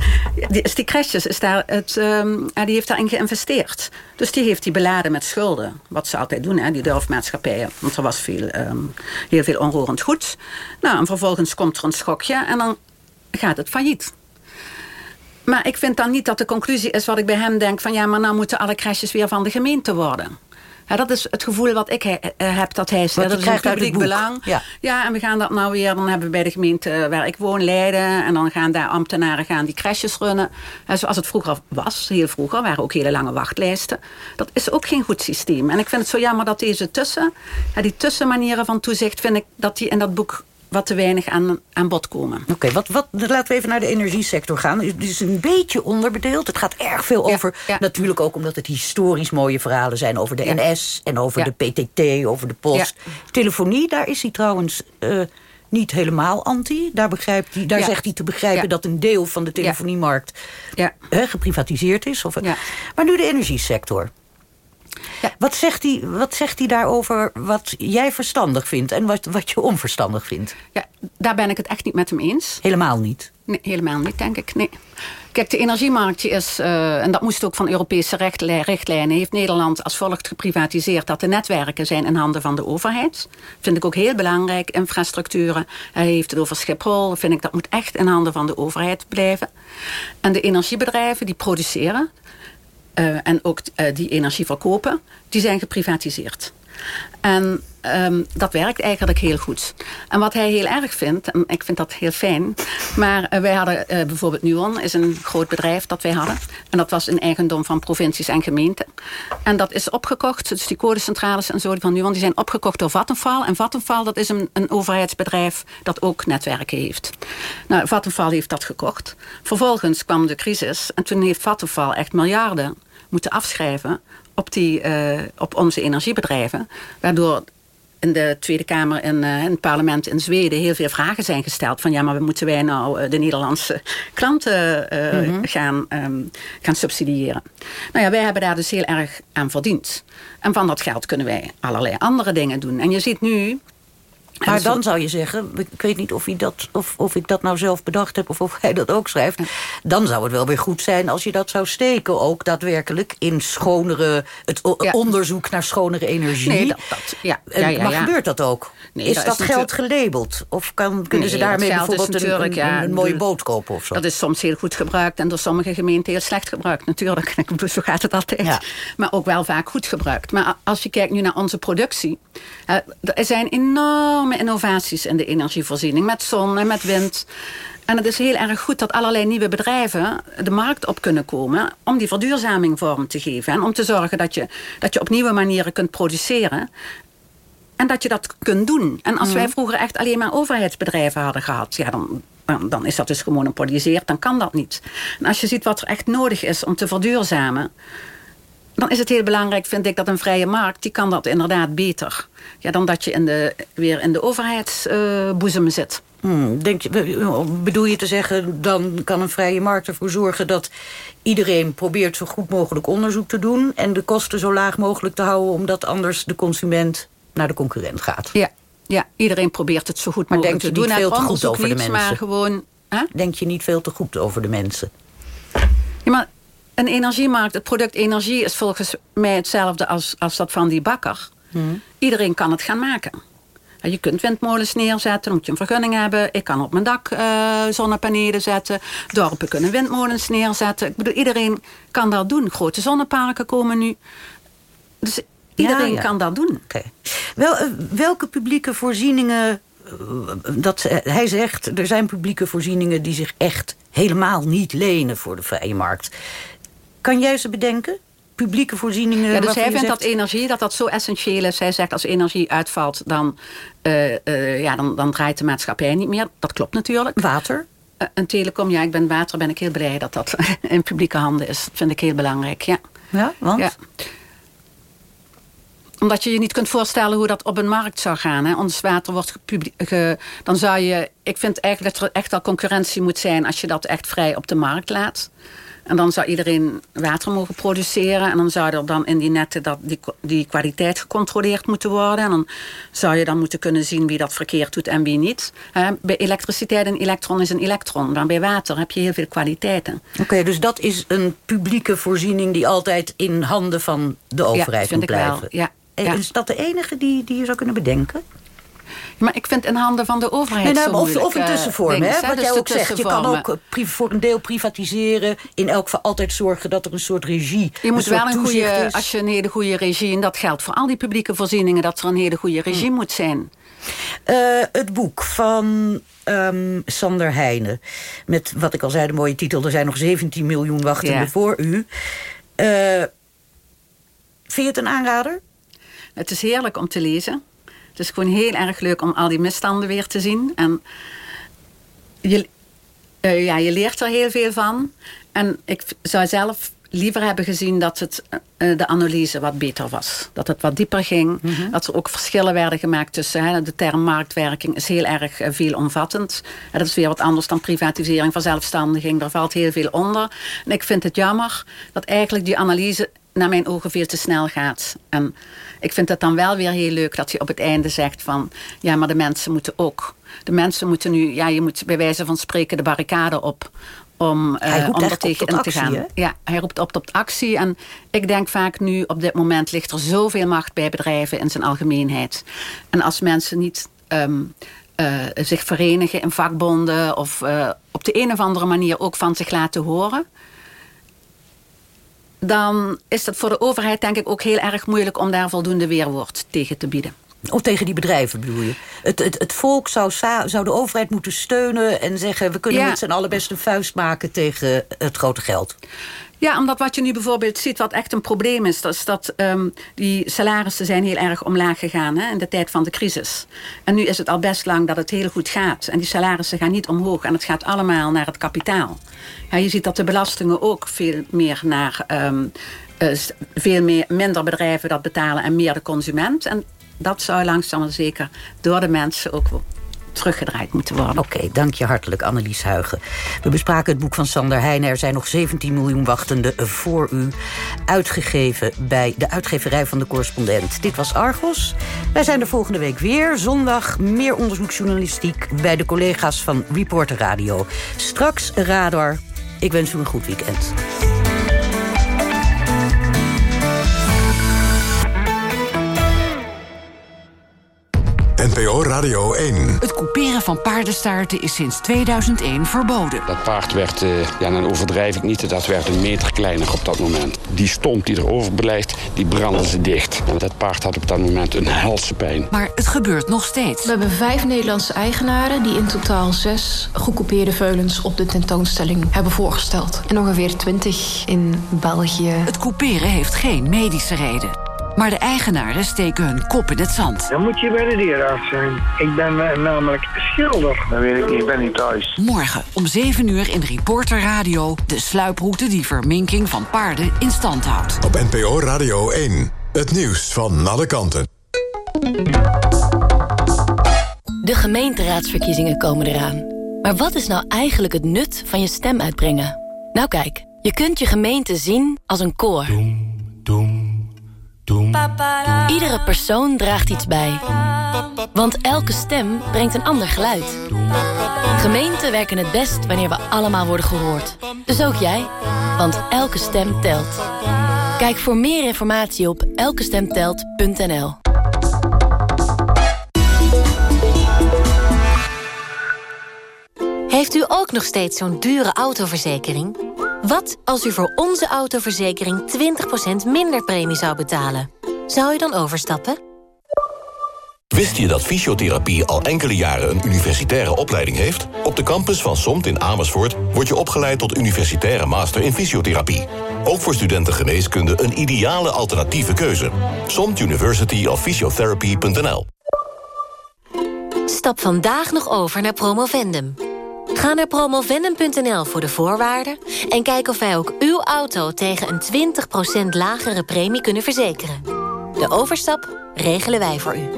die, is die crashes, is daar het, um, die heeft daarin geïnvesteerd. Dus die heeft die beladen met schulden. Wat ze altijd doen, hè, die durfmaatschappijen. Want er was veel, um, heel veel onroerend goed. Nou, en vervolgens komt er een schokje en dan gaat het failliet. Maar ik vind dan niet dat de conclusie is wat ik bij hem denk... van ja, maar nou moeten alle crashes weer van de gemeente worden. Ja, dat is het gevoel wat ik heb dat hij zegt. Dat is een publiek belang. Ja. ja, en we gaan dat nou weer, dan hebben we bij de gemeente waar ik woon, Leiden. En dan gaan daar ambtenaren gaan die crashes runnen. En zoals het vroeger was, heel vroeger, waren ook hele lange wachtlijsten. Dat is ook geen goed systeem. En ik vind het zo jammer dat deze tussen, die tussenmanieren van toezicht, vind ik dat die in dat boek wat te weinig aan, aan bod komen. Oké, wat, wat, laten we even naar de energiesector gaan. Het is een beetje onderbedeeld. Het gaat erg veel over, natuurlijk ook omdat het historisch mooie verhalen zijn... over de NS en over de PTT, over de post. Telefonie, daar is hij trouwens... Uh, niet helemaal anti. Daar, begrijpt hij, daar zegt hij te begrijpen dat een deel van de telefoniemarkt ja. geprivatiseerd is. Of, Maar nu de energiesector. Ja. Wat, zegt hij, wat zegt hij daarover wat jij verstandig vindt en wat, wat je onverstandig vindt? Ja, daar ben ik het echt niet met hem eens. Helemaal niet? Nee, helemaal niet, denk ik. Nee. Kijk, de energiemarkt is, uh, en dat moest ook van Europese richtlijnen... heeft Nederland als volgt geprivatiseerd... dat de netwerken zijn in handen van de overheid. Vind ik ook heel belangrijk. Infrastructuren, hij heeft het over Schiphol. Vind ik dat moet echt in handen van de overheid blijven. En de energiebedrijven die produceren... Uh, en ook uh, die energie verkopen, die zijn geprivatiseerd. En um, dat werkt eigenlijk heel goed. En wat hij heel erg vindt, en ik vind dat heel fijn... maar uh, wij hadden bijvoorbeeld Nuon, is een groot bedrijf dat wij hadden. En dat was een eigendom van provincies en gemeenten. En dat is opgekocht, dus die codecentrales en zo van Nuon... die zijn opgekocht door Vattenfall. En Vattenfall, dat is een, een overheidsbedrijf dat ook netwerken heeft. Nou, Vattenfall heeft dat gekocht. Vervolgens kwam de crisis en toen heeft Vattenfall echt miljarden moeten afschrijven op, die, uh, op onze energiebedrijven. Waardoor in de Tweede Kamer en uh, in het parlement in Zweden heel veel vragen zijn gesteld. Van ja, maar moeten wij nou eh, de Nederlandse klanten uh, mm gaan, um, gaan subsidiëren? Nou ja, wij hebben daar dus heel erg aan verdiend. En van dat geld kunnen wij allerlei andere dingen doen. En je ziet nu maar dan zou je zeggen, ik weet niet of, hij dat, of, of ik dat nou zelf bedacht heb... of of hij dat ook schrijft. Dan zou het wel weer goed zijn als je dat zou steken... ook daadwerkelijk in schonere... het onderzoek naar schonere energie. Nee, dat, dat ja. Ja, ja, maar gebeurt dat ook? Nee, is dat, geld gelabeld? Of kan, kunnen ze daarmee bijvoorbeeld een, een, een, mooie boot kopen of zo? Dat is soms heel goed gebruikt... en door sommige gemeenten heel slecht gebruikt. Natuurlijk, zo gaat het altijd. Maar ook wel vaak goed gebruikt. Maar als je kijkt nu naar onze productie... er zijn enorm innovaties in de energievoorziening. Met zon en met wind. En het is heel erg goed dat allerlei nieuwe bedrijven de markt op kunnen komen... om die verduurzaming vorm te geven. En om te zorgen dat je, dat je op nieuwe manieren kunt produceren. En dat je dat kunt doen. En als wij mhm. vroeger echt alleen maar overheidsbedrijven hadden gehad... Ja, dan, dan is dat dus gemonopoliseerd, dan kan dat niet. En als je ziet wat er echt nodig is om te verduurzamen dan is het heel belangrijk, vind ik, dat een vrije markt... die kan dat inderdaad beter. Ja, dan dat je in de, weer in de overheidsboezem uh, zit. Hmm, denk je, bedoel je te zeggen, dan kan een vrije markt ervoor zorgen... dat iedereen probeert zo goed mogelijk onderzoek te doen... en de kosten zo laag mogelijk te houden... omdat anders de consument naar de concurrent gaat? Ja, ja iedereen probeert het zo goed maar mogelijk te doen. Maar denk je niet veel te goed over de mensen? Maar gewoon, Denk je niet veel te goed over de mensen? Ja, maar een energiemarkt, het product energie is volgens mij hetzelfde als, als dat van die bakker. Hmm. Iedereen kan het gaan maken. Je kunt windmolens neerzetten, dan moet je een vergunning hebben. Ik kan op mijn dak uh, zonnepanelen zetten. Dorpen kunnen windmolens neerzetten. Ik bedoel, iedereen kan dat doen. Grote zonneparken komen nu. Dus iedereen kan dat doen. Wel, eh, welke publieke voorzieningen dat, hij zegt, er zijn publieke voorzieningen... die zich echt helemaal niet lenen voor de vrije markt. Kan jij ze bedenken? publieke voorzieningen. Ja, dus hij vindt dat energie dat dat zo essentieel is. Hij zegt als energie uitvalt, dan, uh, uh, ja, dan, dan draait de maatschappij niet meer. Dat klopt natuurlijk. Water? Uh, een telecom, ja, ik ben water, ben ik heel blij dat dat in publieke handen is. Dat vind ik heel belangrijk, ja. Ja, want? Ja omdat je je niet kunt voorstellen hoe dat op een markt zou gaan. Hè. Ons water wordt ge, dan zou je... Ik vind eigenlijk dat er echt al concurrentie moet zijn... als je dat echt vrij op de markt laat. En dan zou iedereen water mogen produceren. En dan zou er dan in die netten dat die, die kwaliteit gecontroleerd moeten worden. En dan zou je dan moeten kunnen zien wie dat verkeerd doet en wie niet. bij elektriciteit een elektron is een elektron. Maar bij water heb je heel veel kwaliteiten. Oké, dus dat is een publieke voorziening die altijd in handen van de overheid ja, moet blijven. Wel. Ja, ja. Is dat de enige die, die je zou kunnen bedenken? Maar ik vind in handen van de overheid nee, nou, of, of een tussenvorm, hè? wat dus jij ook zegt. Je kan ook eh, voor een deel privatiseren. In elk geval altijd zorgen dat er een soort regie Je moet wel een goede, is. als je een hele goede regie... en dat geldt voor al die publieke voorzieningen... dat er een hele goede regie hmm. moet zijn. Uh, het boek van um, Sander Heijnen. Met, wat ik al zei, de mooie titel... er zijn nog 17 miljoen wachtenden ja. voor u. Uh, vind je het een aanrader? Het is heerlijk om te lezen. Het is gewoon heel erg leuk om al die misstanden weer te zien. En je, uh, ja, je leert er heel veel van. En ik zou zelf liever hebben gezien dat het, uh, de analyse wat beter was. Dat het wat dieper ging. Mm -hmm. Dat er ook verschillen werden gemaakt tussen... Hè, de term marktwerking is heel erg uh, veelomvattend. En dat is weer wat anders dan privatisering, verzelfstandiging. Daar valt heel veel onder. En ik vind het jammer dat eigenlijk die analyse naar mijn ogen veel te snel gaat. En ik vind het dan wel weer heel leuk dat je op het einde zegt van... ja, maar de mensen moeten ook... De mensen moeten nu, ja, je moet bij wijze van spreken de barricade op om, uh, om er tegen in te gaan. Hè? Ja, hij roept op tot actie. En ik denk vaak nu, op dit moment ligt er zoveel macht bij bedrijven in zijn algemeenheid. En als mensen niet um, uh, zich verenigen in vakbonden of uh, op de een of andere manier ook van zich laten horen dan is het voor de overheid denk ik ook heel erg moeilijk... om daar voldoende weerwoord tegen te bieden. Of tegen die bedrijven bedoel je? Het, het, het volk zou, zou de overheid moeten steunen en zeggen... we kunnen Ja. met z'n allen best een vuist maken tegen het grote geld. Ja, omdat wat je nu bijvoorbeeld ziet, wat echt een probleem is... dat is dat ehm, die salarissen zijn heel erg omlaag gegaan hè, in de tijd van de crisis. En nu is het al best lang dat het heel goed gaat. En die salarissen gaan niet omhoog. En het gaat allemaal naar het kapitaal. Ja, je ziet dat de belastingen ook veel meer naar... ehm, eh, veel meer, minder bedrijven dat betalen en meer de consument. En dat zou langzaam zeker door de mensen ook teruggedraaid moeten worden. Oké, dank je hartelijk, Annelies Huigen. We bespraken het boek van Sander Heijnen. Er zijn nog 17 miljoen wachtenden voor u. Uitgegeven bij de uitgeverij van de correspondent. Dit was Argos. Wij zijn er volgende week weer. Zondag meer onderzoeksjournalistiek bij de collega's van Reporter Radio. Straks Radar. Ik wens u een goed weekend. NPO Radio 1. Het couperen van paardenstaarten is sinds 2001 verboden. Dat paard werd, eh, ja, dan overdrijf ik niet, dat werd een meter kleiner op dat moment. Die stomp die erover blijft, die brandden ze dicht. En dat paard had op dat moment een helse pijn. Maar het gebeurt nog steeds. We hebben vijf Nederlandse eigenaren die in totaal zes gecoupeerde veulens op de tentoonstelling hebben voorgesteld. En ongeveer twintig in België. Het couperen heeft geen medische reden. Maar de eigenaren steken hun kop in het zand. Dan moet je bij de dierenarts zijn. Ik ben eh, namelijk schilder. Dat weet ik niet, ik ben niet thuis. Morgen om 7 uur in Reporter Radio... de sluiproute die verminking van paarden in stand houdt. Op NPO Radio 1. Het nieuws van alle kanten. De gemeenteraadsverkiezingen komen eraan. Maar wat is nou eigenlijk het nut van je stem uitbrengen? Nou kijk, je kunt je gemeente zien als een koor. Iedere persoon draagt iets bij. Want elke stem brengt een ander geluid. Gemeenten werken het best wanneer we allemaal worden gehoord. Dus ook jij, want elke stem telt. Kijk voor meer informatie op elkestemtelt.nl. Heeft u ook nog steeds zo'n dure autoverzekering? Wat als u voor onze autoverzekering 20% minder premie zou betalen? Zou u dan overstappen? Wist je dat fysiotherapie al enkele jaren een universitaire opleiding heeft? Op de campus van SOMT in Amersfoort word je opgeleid tot universitaire master in fysiotherapie. Ook voor studenten geneeskunde een ideale alternatieve keuze. SOMT University of Physiotherapy.nl Stap vandaag nog over naar Promovendum. Ga naar promovendum.nl voor de voorwaarden... en kijk of wij ook uw auto tegen een 20% lagere premie kunnen verzekeren. De overstap regelen wij voor u.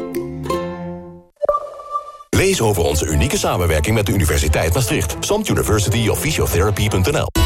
Lees over onze unieke samenwerking met de Universiteit Maastricht. SOMT University of